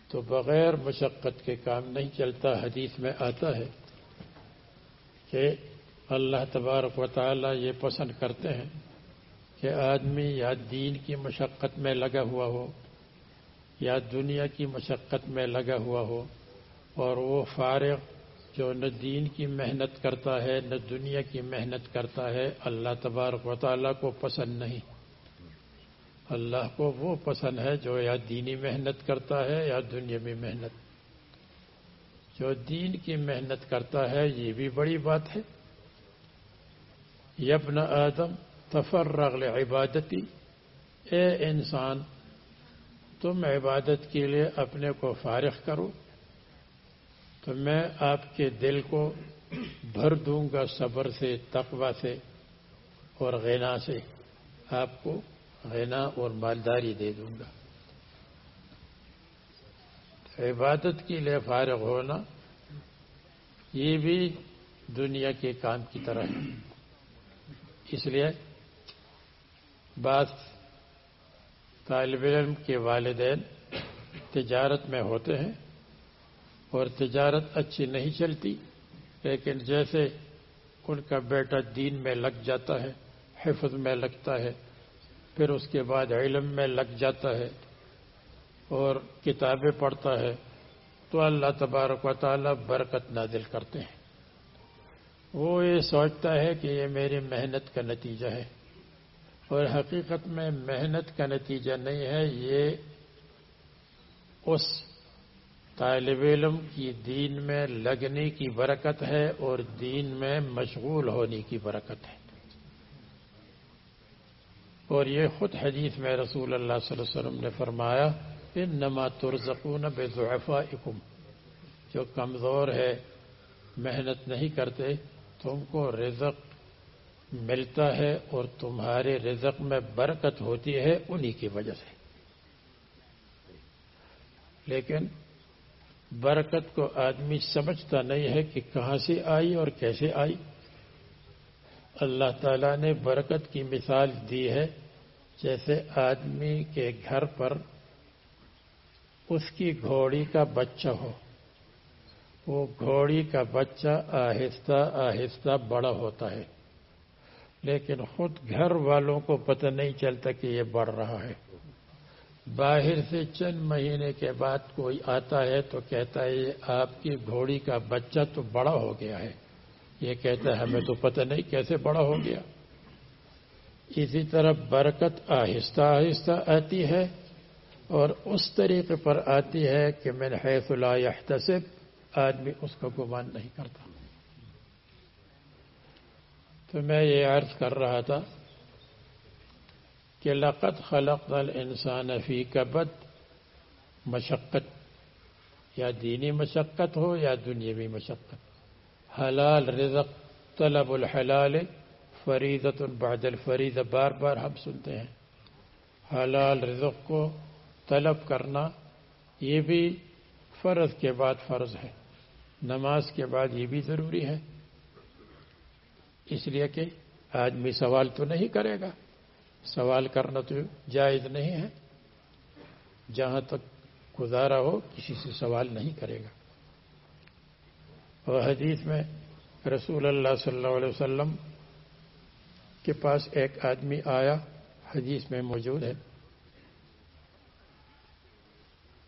[SPEAKER 5] تو بغیر مشقت کے کام نہیں چلتا، حدیث میں آتا ہے کہ اللہ تبارک و تعالی یہ پسند کرتے ہیں کہ آدمی یا دین کی مشقت میں لگا ہوا ہو، یا دنیا کی مشقت میں لگا ہوا ہو اور وہ فارغ جو نہ دین کی محنت کرتا ہے، نہ دنیا کی محنت کرتا ہے، اللہ تبارک و تعالیٰ کو پسند نہیں۔ اللہ کو وہ پسند ہے جو یا دینی محنت کرتا ہے یا دنیاوی محنت۔ جو دین کی محنت کرتا ہے، یہ بھی بڑی بات ہے۔ یبن آدم، تفرغ عبادتی اے انسان، تم عبادت کے لیے اپنے کو فارغ کرو۔ تو میں آپ کے دل کو بھر دوں گا صبر سے، تقوی سے اور غنا سے۔ آپ کو غنا اور مالداری دے دوں گا۔ عبادت کے لیے فارغ ہونا یہ بھی دنیا کے کام کی طرح ہے۔ اس لیے بعض طالب علم کے والدین تجارت میں ہوتے ہیں۔ اور تجارت اچھی نہیں چلتی، لیکن جیسے ان کا بیٹا دین میں لگ جاتا ہے، حفظ میں لگتا ہے، پھر اس کے بعد علم میں لگ جاتا ہے اور کتابیں پڑھتا ہے، تو اللہ تبارک و تعالیٰ برکت نازل کرتے ہیں۔ وہ یہ سوچتا ہے کہ یہ میری محنت کا نتیجہ ہے۔ اور حقیقت میں محنت کا نتیجہ نہیں ہے، یہ اس طالب علم کی دین میں لگنے کی برکت ہے اور دین میں مشغول ہونے کی برکت ہے۔ اور یہ خود حدیث میں رسول اللہ صلی اللہ علیہ وسلم نے فرمایا ان نما ترزقون بے جو کمزور ہے، محنت نہیں کرتے، تم کو رزق ملتا ہے اور تمہارے رزق میں برکت ہوتی ہے، انہی کی وجہ سے۔ لیکن برکت کو آدمی سمجھتا نہیں ہے کہ کہاں سے آئی اور کیسے آئی۔ اللہ تعالیٰ نے برکت کی مثال دی ہے جیسے آدمی کے گھر پر اس کی گھوڑی کا بچہ ہو۔ وہ گھوڑی کا بچہ آہستہ آہستہ بڑا ہوتا ہے، لیکن خود گھر والوں کو پتہ نہیں چلتا کہ یہ بڑھ رہا ہے۔ باہر سے چند مہینے کے بعد کوئی آتا ہے تو کہتا ہے یہ آپ کی گھوڑی کا بچہ تو بڑا ہو گیا ہے۔ یہ کہتا ہے، ہمیں تو پتہ نہیں کیسے بڑا ہو گیا۔ اسی طرح برکت آہستہ آہستہ آتی ہے اور اس طریقے پر آتی ہے کہ میں حیث لا يحتسب آدمی اس کا گمان نہیں کرتا۔ تو میں یہ عرض کر رہا تھا کہ لقت خلق الانسان فی کبد مشقت، یا دینی مشقت ہو یا دنیاوی مشقت۔ حلال رزق طلب الحلال فریدت بعد الفرید بار بار ہم سنتے ہیں۔ حلال رزق کو طلب کرنا یہ بھی فرض کے بعد فرض ہے، نماز کے بعد یہ بھی ضروری ہے۔ اس لیے کہ آدمی سوال تو نہیں کرے گا۔ سوال کرنا تو جائز نہیں ہے۔ جہاں تک گزارا ہو، کسی سے سوال نہیں کرے گا۔ اور حدیث میں رسول اللہ صلی اللہ علیہ وسلم کے پاس ایک آدمی آیا، حدیث میں موجود ہے۔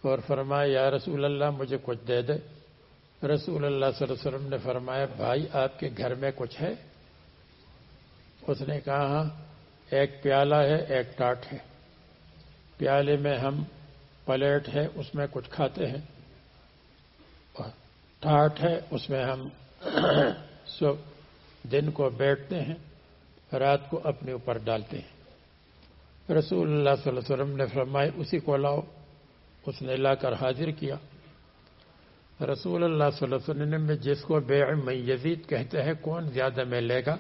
[SPEAKER 5] اور فرمایا، یا رسول اللہ، مجھے کچھ دے دے۔ رسول اللہ صلی اللہ علیہ وسلم نے فرمایا، بھائی، آپ کے گھر میں کچھ ہے؟ اس نے کہا ہاں ایک پیالہ ہے، ایک ٹاٹ ہے۔ پیالے میں ہم پلیٹ ہے، اس میں کچھ کھاتے ہیں۔ ٹاٹ ہے، اس میں ہم دن کو بیٹھتے ہیں، رات کو اپنے اوپر ڈالتے ہیں۔ رسول اللہ صلی اللہ علیہ وسلم نے فرمائے اسی کو لاؤ۔ اس نے لا کر حاضر کیا۔ رسول اللہ صلی اللہ علیہ وسلم میں جس کو بیع میں یزید کہتے ہیں، کون زیادہ میں لے گا؟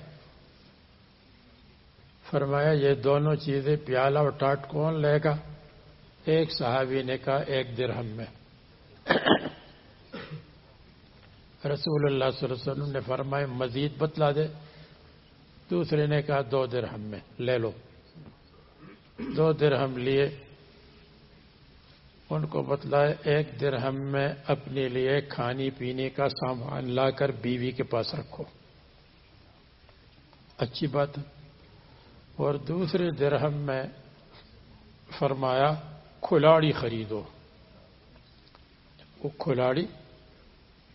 [SPEAKER 5] فرمایا، یہ دونوں چیزیں پیالہ اور ٹاٹ کون لے گا؟ ایک صحابی نے کہا، ایک درہم میں۔ رسول اللہ صلی اللہ علیہ وسلم نے فرمایا، مزید بتلا دے۔ دوسرے نے کہا، دو درہم میں، لے لو۔ دو درہم لیے۔ ان کو بتلائے، ایک درہم میں اپنے لیے کھانے پینے کا سامان لا کر بیوی کے پاس رکھو۔ اچھی بات ہے۔ اور دوسرے درہم میں فرمایا، کھلاڑی خریدو۔ وہ کھلاڑی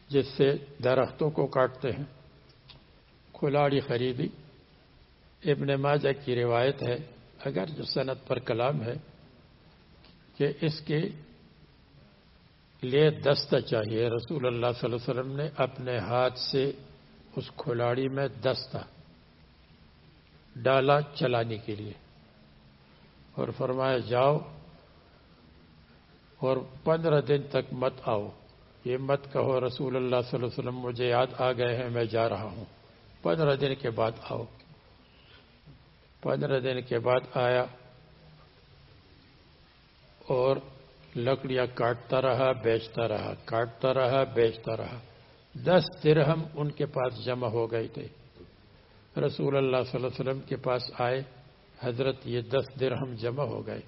[SPEAKER 5] جس سے درختوں کو کاٹتے ہیں۔ کھلاڑی خریدی۔ ابن ماجہ کی روایت ہے، اگر جو صنعت پر کلام ہے کہ اس کے لیے دستہ چاہیے۔ رسول اللہ صلی اللہ علیہ وسلم نے اپنے ہاتھ سے اس کھلاڑی میں دستہ ڈالا چلانے کے لیے۔ اور فرمایا، جاؤ اور پندرہ دن تک مت آؤ۔ یہ مت کہو، رسول اللہ صلی اللہ علیہ وسلم، مجھے یاد آ گئے ہیں، میں جا رہا ہوں۔ پندرہ دن کے بعد آؤ۔ پندرہ دن کے بعد آیا اور لکڑیاں کاٹتا رہا، بیچتا رہا، کاٹتا رہا، بیچتا رہا۔ دس درہم ان کے پاس جمع ہو گئے تھے۔ رسول اللہ صلی اللہ علیہ وسلم کے پاس آئے، حضرت یہ دس درہم جمع ہو گئے۔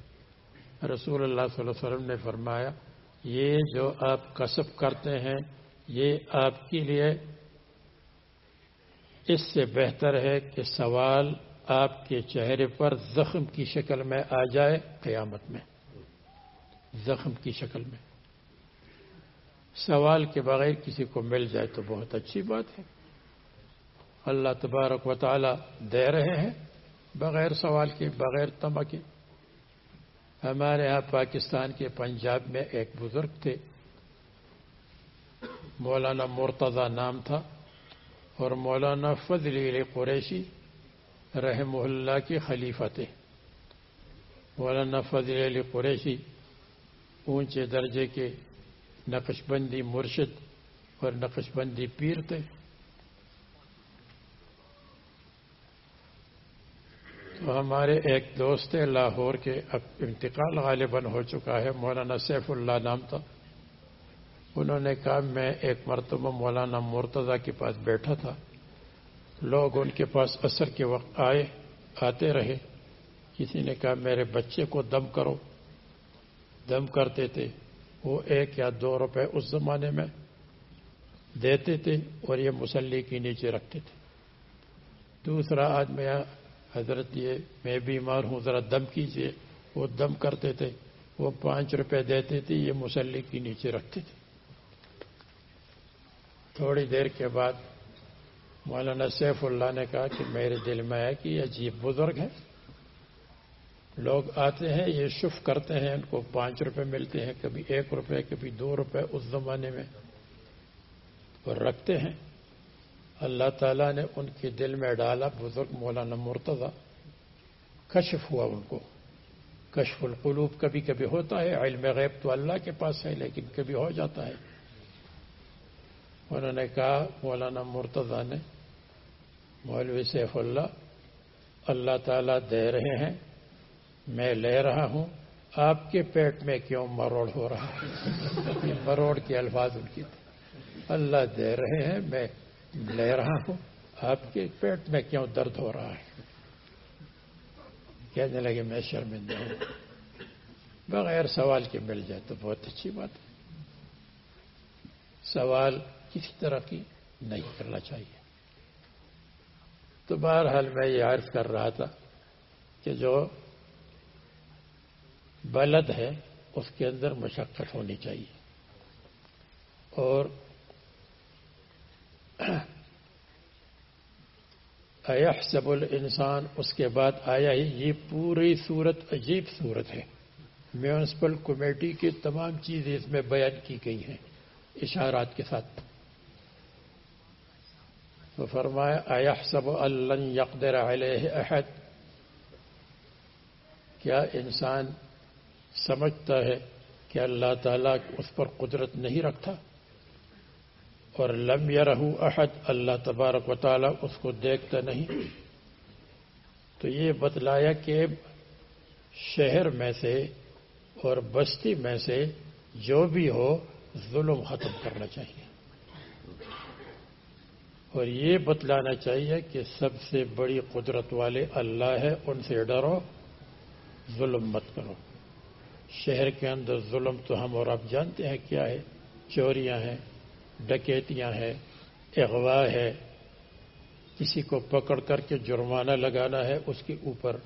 [SPEAKER 5] رسول اللہ صلی اللہ علیہ وسلم نے فرمایا، یہ جو آپ کسب کرتے ہیں، یہ آپ کے لیے اس سے بہتر ہے کہ سوال آپ کے چہرے پر زخم کی شکل میں آ جائے قیامت میں۔ زخم کی شکل میں۔ سوال کے بغیر کسی کو مل جائے تو بہت اچھی بات ہے۔ اللہ تبارک و تعالی دے رہے ہیں بغیر سوال کے، بغیر تما کے۔ ہمارے یہاں پاکستان کے پنجاب میں ایک بزرگ تھے۔ مولانا مرتضی نام تھا اور مولانا فضل علی قریشی رحم اللہ کے خلیفہ تھے۔ مولانا فضل علی قریشی اونچے درجے کے نقش بندی مرشد اور نقش بندی پیر تھے۔ تو ہمارے ایک دوست لاہور کے اب انتقال غالباً ہو چکا ہے، مولانا سیف اللہ نام تھا۔ انہوں نے کہا، میں ایک مرتبہ مولانا مرتضی کے پاس بیٹھا تھا۔ لوگ ان کے پاس اثر کے وقت آئے، آتے رہے۔ کسی نے کہا، میرے بچے کو دم کرو۔ دم کرتے تھے۔ وہ ایک یا دو روپے اس زمانے میں دیتے تھے اور یہ مسلی کے نیچے رکھتے تھے۔ دوسرا آدمی حضرت یہ میں بیمار ہوں، ذرا دم کیجیے وہ دم کرتے تھے، وہ پانچ روپے دیتے تھے، یہ مسلی کے نیچے رکھتے تھے۔ تھوڑی دیر کے بعد مولانا سیف اللہ نے کہا کہ میرے دل میں ہے کہ یہ عجیب بزرگ ہے لوگ آتے ہیں، یہ شف کرتے ہیں، ان کو پانچ روپے ملتے ہیں، کبھی ایک روپے، کبھی دو روپے اس زمانے میں۔ اور رکھتے ہیں۔ اللہ تعالیٰ نے ان کے دل میں ڈالا، بزرگ مولانا مرتضی، کشف ہوا ان کو۔ کشف القلوب کبھی کبھی ہوتا ہے، علم غیب تو اللہ کے پاس ہے، لیکن کبھی ہو جاتا ہے۔ انہوں نے کہا، مولانا مرتضی نے، مولوی سیف اللہ اللہ تعالیٰ دے رہے ہیں، میں لے رہا ہوں، آپ کے پیٹ میں کیوں مروڑ ہو رہا ہے؟ مروڑ کے الفاظ ان کی اللہ دے رہے ہیں، میں لے رہا ہوں۔ آپ کے پیٹ میں کیوں درد ہو رہا ہے؟ کہنے لگے، میں شرمندہ ہوں۔ بغیر سوال کے مل جائے تو بہت اچھی بات ہے۔ سوال کسی طرح کی نہیں کرنا چاہیے۔ تو بہرحال میں یہ عرض کر رہا تھا کہ جو بلد ہے، اس کے اندر مشقت ہونی چاہیے۔ اور احسب الانسان، اس کے بعد آیا ہی، یہ پوری صورت عجیب صورت ہے۔ میونسپل کمیٹی کی تمام چیزیں اس میں بیان کی گئی ہیں اشارات کے ساتھ۔ تو فرمایا احسب اللہ یقدر علیہ احد۔ کیا انسان سمجھتا ہے کہ اللہ تعالیٰ اس پر قدرت نہیں رکھتا؟ اور لم یرہ احد، اللہ تبارک و تعالیٰ اس کو دیکھتا نہیں۔ تو یہ بتلایا کہ شہر میں سے اور بستی میں سے جو بھی ہو، ظلم ختم کرنا چاہیے۔ اور یہ بتلانا چاہیے کہ سب سے بڑی قدرت والے اللہ ہے، ان سے ڈرو، ظلم مت کرو۔ شہر کے اندر ظلم تو ہم اور آپ جانتے ہیں کیا ہے، چوریاں ہیں ڈکیتیاں ہیں، اغوا ہے، کسی کو پکڑ کر کے جرمانہ لگانا ہے، اس کے اوپر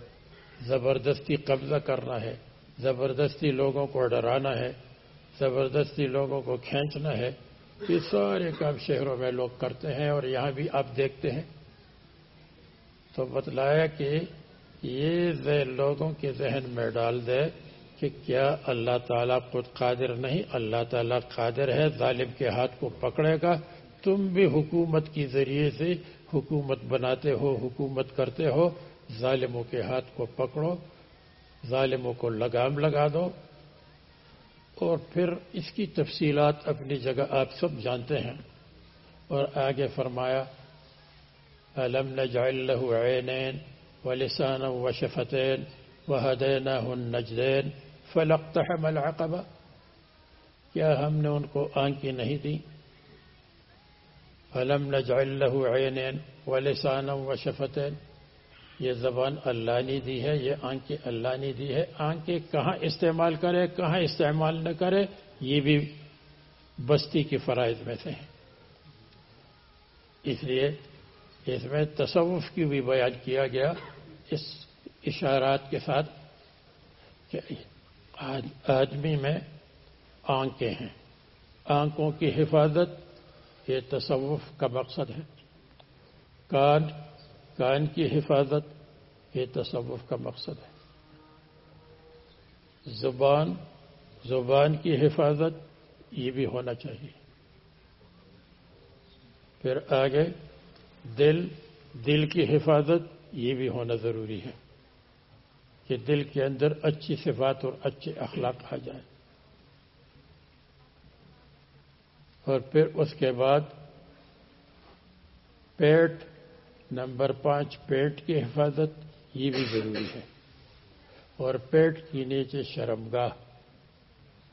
[SPEAKER 5] زبردستی قبضہ کرنا ہے، زبردستی لوگوں کو ڈرانا ہے، زبردستی لوگوں کو کھینچنا ہے۔ یہ سارے کام شہروں میں لوگ کرتے ہیں اور یہاں بھی آپ دیکھتے ہیں۔ تو بتلایا کہ یہ لوگوں کے ذہن میں ڈال دے۔ کہ کیا اللہ تعالیٰ خود قادر نہیں؟ اللہ تعالیٰ قادر ہے، ظالم کے ہاتھ کو پکڑے گا۔ تم بھی حکومت کی ذریعے سے حکومت بناتے ہو، حکومت کرتے ہو۔ ظالموں کے ہاتھ کو پکڑو، ظالموں کو لگام لگا دو۔ اور پھر اس کی تفصیلات اپنی جگہ آپ سب جانتے ہیں۔ اور آگے فرمایا علم نجعل له عینین ولسانا وشفتین وهديناه النجدين فلقتحم العقبہ کیا ہم نے ان کو آنکھیں نہیں دی علم نجعل له عینین ولسانا وشفتین یہ زبان اللہ نے دی ہے، یہ آنکھیں اللہ نے دی ہے۔ آنکھیں کہاں استعمال کرے، کہاں استعمال نہ کرے، یہ بھی بستی کے فرائض میں سے ہیں۔ اس لیے اس میں تصوف کی بھی بیان کیا گیا اس اشارات کے ساتھ کہ آدمی میں آنکھیں ہیں۔ آنکھوں کی حفاظت یہ تصوف کا مقصد ہے۔ کان کان کی حفاظت یہ تصوف کا مقصد ہے۔ زبان زبان کی حفاظت یہ بھی ہونا چاہیے۔ پھر آگے دل دل کی حفاظت یہ بھی ہونا ضروری ہے۔ کہ دل کے اندر اچھی صفات اور اچھے اخلاق آ جائیں۔ اور پھر اس کے بعد پیٹ نمبر پانچ، پیٹ کی حفاظت، یہ بھی ضروری ہے۔ اور پیٹ کی نیچے شرمگاہ،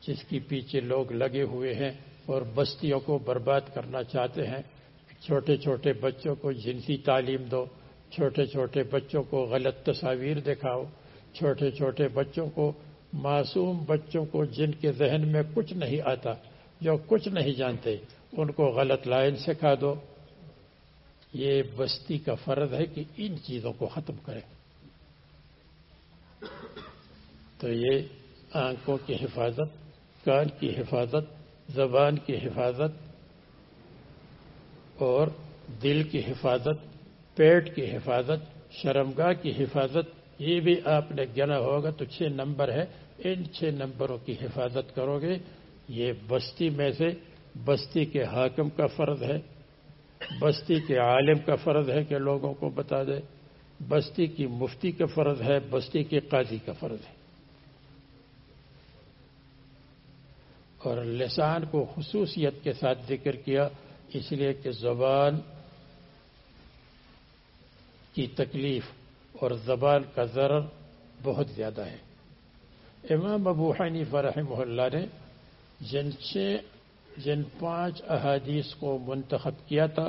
[SPEAKER 5] جس کی پیچھے لوگ لگے ہوئے ہیں اور بستیوں کو برباد کرنا چاہتے ہیں۔ چھوٹے چھوٹے بچوں کو جنسی تعلیم دو، چھوٹے چھوٹے بچوں کو غلط تصاویر دکھاؤ۔ چھوٹے چھوٹے بچوں کو، معصوم بچوں کو جن کے ذہن میں کچھ نہیں آتا، جو کچھ نہیں جانتے، ان کو غلط لائن سکھا دو۔ یہ بستی کا فرض ہے کہ ان چیزوں کو ختم کرے تو یہ آنکھوں کی حفاظت، کان کی حفاظت، زبان کی حفاظت اور دل کی حفاظت، پیٹ کی حفاظت، شرمگاہ کی حفاظت یہ بھی آپ نے گنا ہوگا تو چھ نمبر ہے۔ ان چھ نمبروں کی حفاظت کرو گے۔ یہ بستی میں سے بستی کے حاکم کا فرض ہے۔ بستی کے عالم کا فرض ہے کہ لوگوں کو بتا دے۔ بستی کی مفتی کا فرض ہے، بستی کے قاضی کا فرض ہے۔ اور لسان کو خصوصیت کے ساتھ ذکر کیا، اس لیے کہ زبان کی تکلیف اور زبان کا ضرر بہت زیادہ ہے۔ امام ابو حنیفہ رحمہ اللہ نے جن چھ، جن پانچ احادیث کو منتخب کیا تھا،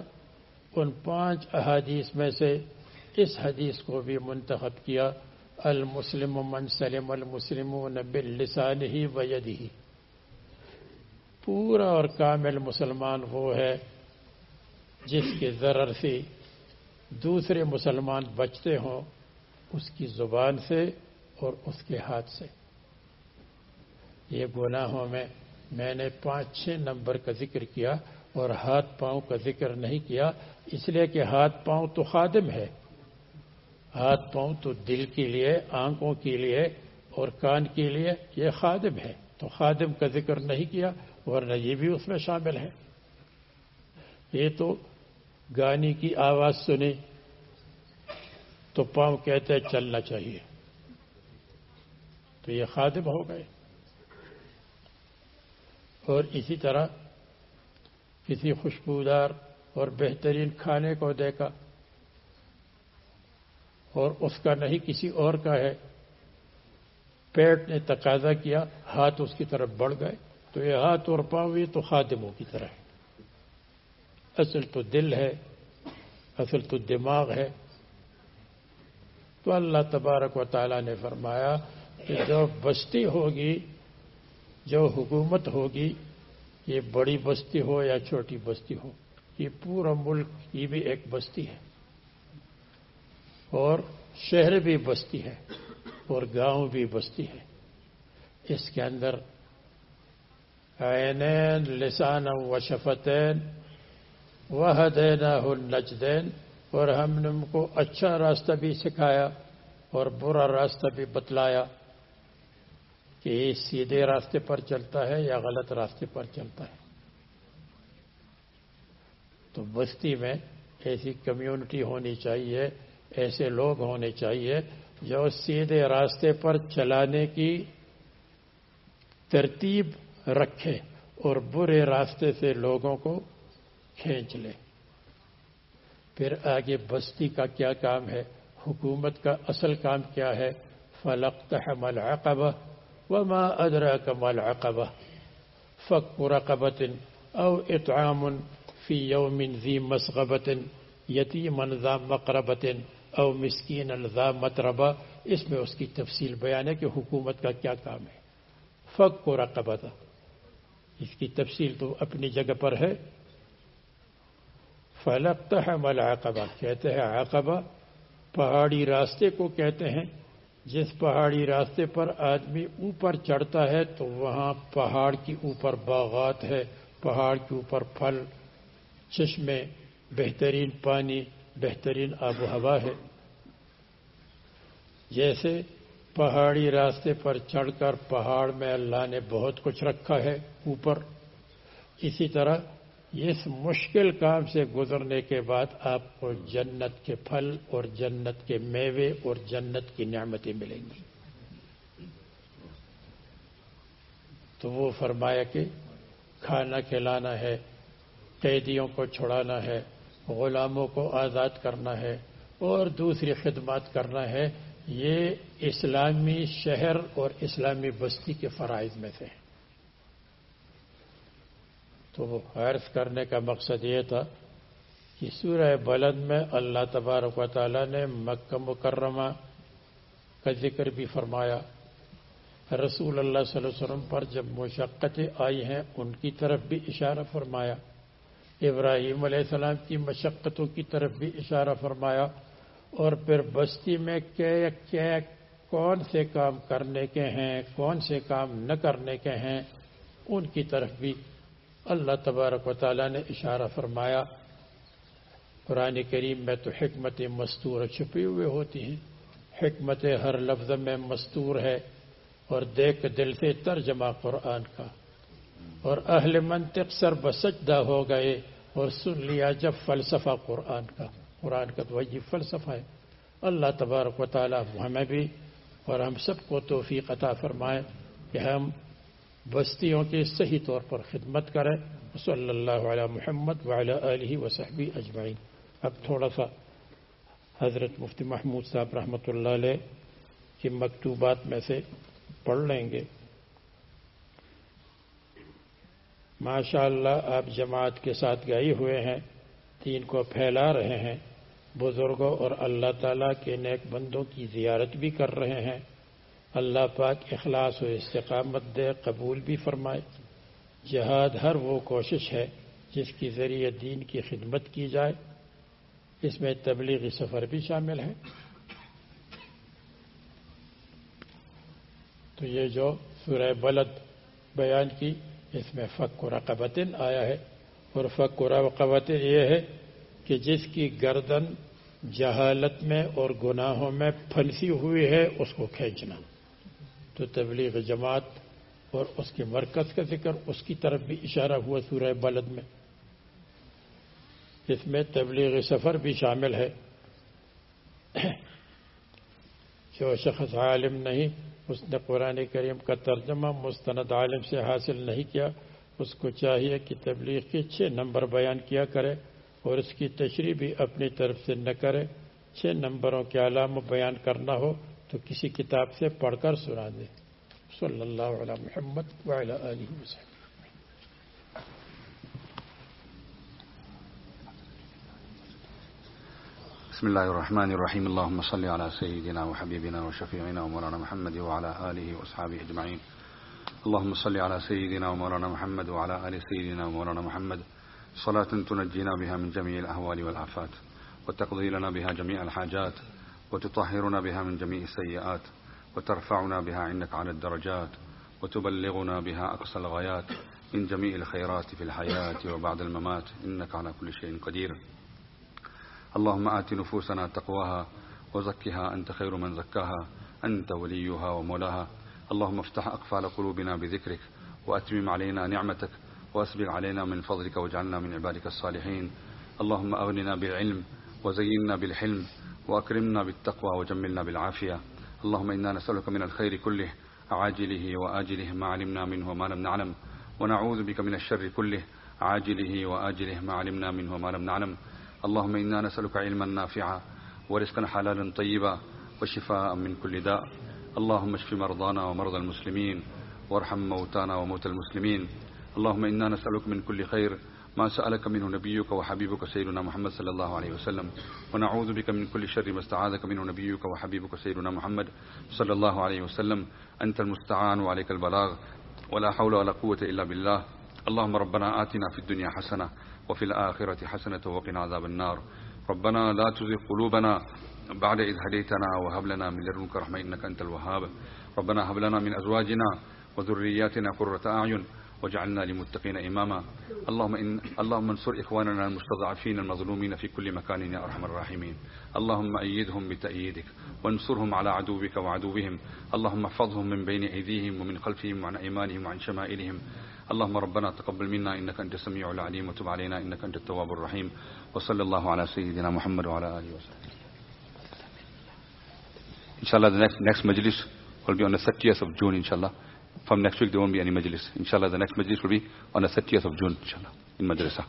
[SPEAKER 5] ان پانچ احادیث میں سے اس حدیث کو بھی منتخب کیا، المسلم من سلم المسلم باللسان ہی وید ہی پورا اور کامل مسلمان وہ ہے جس کے ضرر سے دوسرے مسلمان بچتے ہوں۔ اس کی زبان سے اور اس کے ہاتھ سے۔ یہ گناہوں میں میں نے پانچ چھ نمبر کا ذکر کیا اور ہاتھ پاؤں کا ذکر نہیں کیا، اس لیے کہ ہاتھ پاؤں تو خادم ہے۔ ہاتھ پاؤں تو دل کے لیے، آنکھوں کے لیے اور کان کے لیے یہ خادم ہے۔ تو خادم کا ذکر نہیں کیا، ورنہ یہ بھی اس میں شامل ہے۔ یہ تو گانے کی آواز سنی تو پاؤں کہتے چلنا چاہیے۔ تو یہ خادم ہو گئے۔ اور اسی طرح کسی خوشبودار اور بہترین کھانے کو دیکھا۔ اور اس کا نہیں، کسی اور کا ہے۔ پیٹ نے تقاضا کیا، ہاتھ اس کی طرف بڑھ گئے۔ تو یہ ہاتھ اور پاؤں، یہ تو خادموں کی طرح ہے۔ اصل تو دل ہے، اصل تو دماغ ہے۔ تو اللہ تبارک و تعالیٰ نے فرمایا کہ جو بستی ہوگی، جو حکومت ہوگی، یہ بڑی بستی ہو یا چھوٹی بستی ہو، یہ پورا ملک، یہ بھی ایک بستی ہے۔ اور شہر بھی بستی ہے، اور گاؤں بھی بستی ہے۔ اس کے اندر عینین لسان و شفتین وہ دینا النجدین۔ اور ہم نے ان کو اچھا راستہ بھی سکھایا اور برا راستہ بھی بتلایا کہ یہ سیدھے راستے پر چلتا ہے یا غلط راستے پر چلتا ہے۔ تو بستی میں ایسی کمیونٹی ہونی چاہیے، ایسے لوگ ہونے چاہیے جو سیدھے راستے پر چلانے کی ترتیب رکھے اور برے راستے سے لوگوں کو کھینچ لے۔ پھر آگے بستی کا کیا کام ہے؟ حکومت کا اصل کام کیا ہے؟ فلق مل عقبہ وما أدراك ما العقبة فك رقبة أو إطعام في يوم ذي مسغبة يتيما ذا مقربة او مسکین ذا متربہ اس میں اس کی تفصیل بیان ہے کہ حکومت کا کیا کام ہے۔ فق کو اس کی تفصیل تو اپنی جگہ پر ہے۔ فلقتا ہے مل کہتے ہیں عقبہ پہاڑی راستے کو کہتے ہیں۔ جس پہاڑی راستے پر آدمی اوپر چڑھتا ہے تو وہاں پہاڑ کی اوپر باغات ہے، پہاڑ کے اوپر پھل، چشمے، بہترین پانی، بہترین آب و ہوا ہے۔ جیسے پہاڑی راستے پر چڑھ کر پہاڑ میں اللہ نے بہت کچھ رکھا ہے اوپر، اسی طرح اس مشکل کام سے گزرنے کے بعد آپ کو جنت کے پھل اور جنت کے میوے اور جنت کی نعمتیں ملیں گی۔ تو وہ فرمایا کہ کھانا کھلانا ہے، قیدیوں کو چھڑانا ہے، غلاموں کو آزاد کرنا ہے اور دوسری خدمات کرنا ہے، یہ اسلامی شہر اور اسلامی بستی کے فرائض میں سے تو وہ عرض کرنے کا مقصد یہ تھا کہ سورہ بلند میں اللہ تبارک و تعالیٰ نے مکہ مکرمہ کا ذکر بھی فرمایا۔ رسول اللہ صلی اللہ علیہ وسلم پر جب مشقتیں آئی ہیں، ان کی طرف بھی اشارہ فرمایا۔ ابراہیم علیہ السلام کی مشقتوں کی طرف بھی اشارہ فرمایا۔ اور پھر بستی میں کیا کون سے کام کرنے کے ہیں، کون سے کام نہ کرنے کے ہیں، ان کی طرف بھی اللہ تبارک و تعالیٰ نے اشارہ فرمایا، قرآن کریم میں تو حکمت مستور چھپی ہوئے ہوتی ہیں۔ حکمت ہر لفظ میں مستور ہے اور دیکھ دل سے ترجمہ قرآن کا۔ اور اہل منطق سر بسجدہ ہو گئے اور سن لیا جب فلسفہ قرآن کا۔ قرآن کا تو وہی فلسفہ ہے۔ اللہ تبارک و تعالیٰ ہمیں بھی اور ہم سب کو توفیق عطا فرمائے کہ ہم بستیوں کی صحیح طور پر خدمت کریں۔ صلی اللہ علیہ محمد وعلی علیہ وصحبی اجمعین۔ اب تھوڑا سا حضرت مفتی محمود صاحب رحمۃ اللہ علیہ کی مکتوبات میں سے پڑھ لیں گے۔ ماشاء اللہ آپ جماعت کے ساتھ گئے ہوئے ہیں تین کو پھیلا رہے ہیں۔ بزرگوں اور اللہ تعالیٰ کے نیک بندوں کی زیارت بھی کر رہے ہیں۔ اللہ پاک اخلاص و استقامت دے، قبول بھی فرمائے۔ جہاد ہر وہ کوشش ہے جس کی ذریعے دین کی خدمت کی جائے۔ اس میں تبلیغی سفر بھی شامل ہے۔ تو یہ جو سورہ بلد بیان کی، اس میں فق و رقبتن آیا ہے۔ اور فق و رقبتن یہ ہے کہ جس کی گردن جہالت میں اور گناہوں میں پھنسی ہوئی ہے، اس کو کھینچنا۔ تو تبلیغ جماعت اور اس کے مرکز کا ذکر، اس کی طرف بھی اشارہ ہوا سورہ بلد میں۔ اس میں تبلیغ سفر بھی شامل ہے۔ جو شخص عالم نہیں، اس نے قرآن کریم کا ترجمہ مستند عالم سے حاصل نہیں کیا۔ اس کو چاہیے کہ تبلیغ کے چھ نمبر بیان کیا کرے اور اس کی تشریح بھی اپنی طرف سے نہ کرے۔ چھ نمبروں کے علامہ بیان کرنا ہو تو کسی کتاب سے پڑھ کر سنا دے صلی اللہ علیہ محمد وعلی آلہ وسلم
[SPEAKER 6] بسم الله الرحمن الرحيم اللهم صل على سيدنا وحبيبنا وشفيعنا ومولانا محمد وعلى آله وأصحابه أجمعين اللهم صل على سيدنا ومولانا محمد وعلى آل سيدنا ومولانا محمد صلاة تنجينا بها من جميع الأهوال والآفات وتقضي لنا بها جميع الحاجات وتطهرنا بها من جميع السيئات وترفعنا بها عندك على الدرجات وتبلغنا بها أقصى الغايات من جميع الخيرات في الحياة وبعد الممات. إنك على كل شيء قدير. اللهم آت نفوسنا تقواها وزكها. أنت خير من زكاها. أنت وليها ومولاها. اللهم افتح أقفال قلوبنا بذكرك وأتمم علينا نعمتك وأسبغ علينا من فضلك واجعلنا من عبادك الصالحين. اللهم أغننا بالعلم وزينا بالحلم وأكرمنا بالتقوى وجملنا بالعافية. اللهم إنا نسألك من الخير كله عاجله وآجله ما علمنا منه وما لم نعلم. ونعوذ بك من الشر كله عاجله وآجله ما علمنا منه وما لم نعلم. اللهم إنا نسألك علما نافعا ورزقا حلالا طيبا وشفاء من كل داء. اللهم اشف مرضانا ومرضى المسلمين وارحم موتانا وموتى المسلمين. اللهم إنا نسألك من كل خير ما سألك منه نبيك وحبيبك سيدنا محمد صلى الله عليه وسلم ونعوذ بك من كل شر ما استعاذك منه نبيك وحبيبك سيدنا محمد صلى الله عليه وسلم. أنت المستعان وعليك البلاغ ولا حول ولا قوة إلا بالله. اللهم ربنا آتنا في الدنيا حسنة وفي الآخرة حسنة وقنا عذاب النار. ربنا لا تزغ قلوبنا بعد إذ هديتنا وهب لنا من لدنك رحمة إنك أنت الوهاب. ربنا هب لنا من أزواجنا وذرياتنا قرة أعين واجعلنا للمتقين إماما. اللهم, إن اللهم انصر إخواننا المستضعفين المظلومين في كل مكان يا أرحم الراحمين. اللهم أيدهم بتأييدك وانصرهم على عدوك وعدوهم. اللهم احفظهم من بين أيديهم ومن خلفهم وعن أيمانهم وعن شمائلهم. اللهم ربنا تقبل منا إنك أنت السميع العليم وتب علينا إنك أنت التواب الرحيم. وصلى الله على سيدنا محمد وعلى آله وسلم Inshallah, the next, next majlis will be on the 30th of June, inshallah. From next week, there won't be any majlis. Inshallah, the next majlis will be on the 30th of June, inshallah, in madrasa.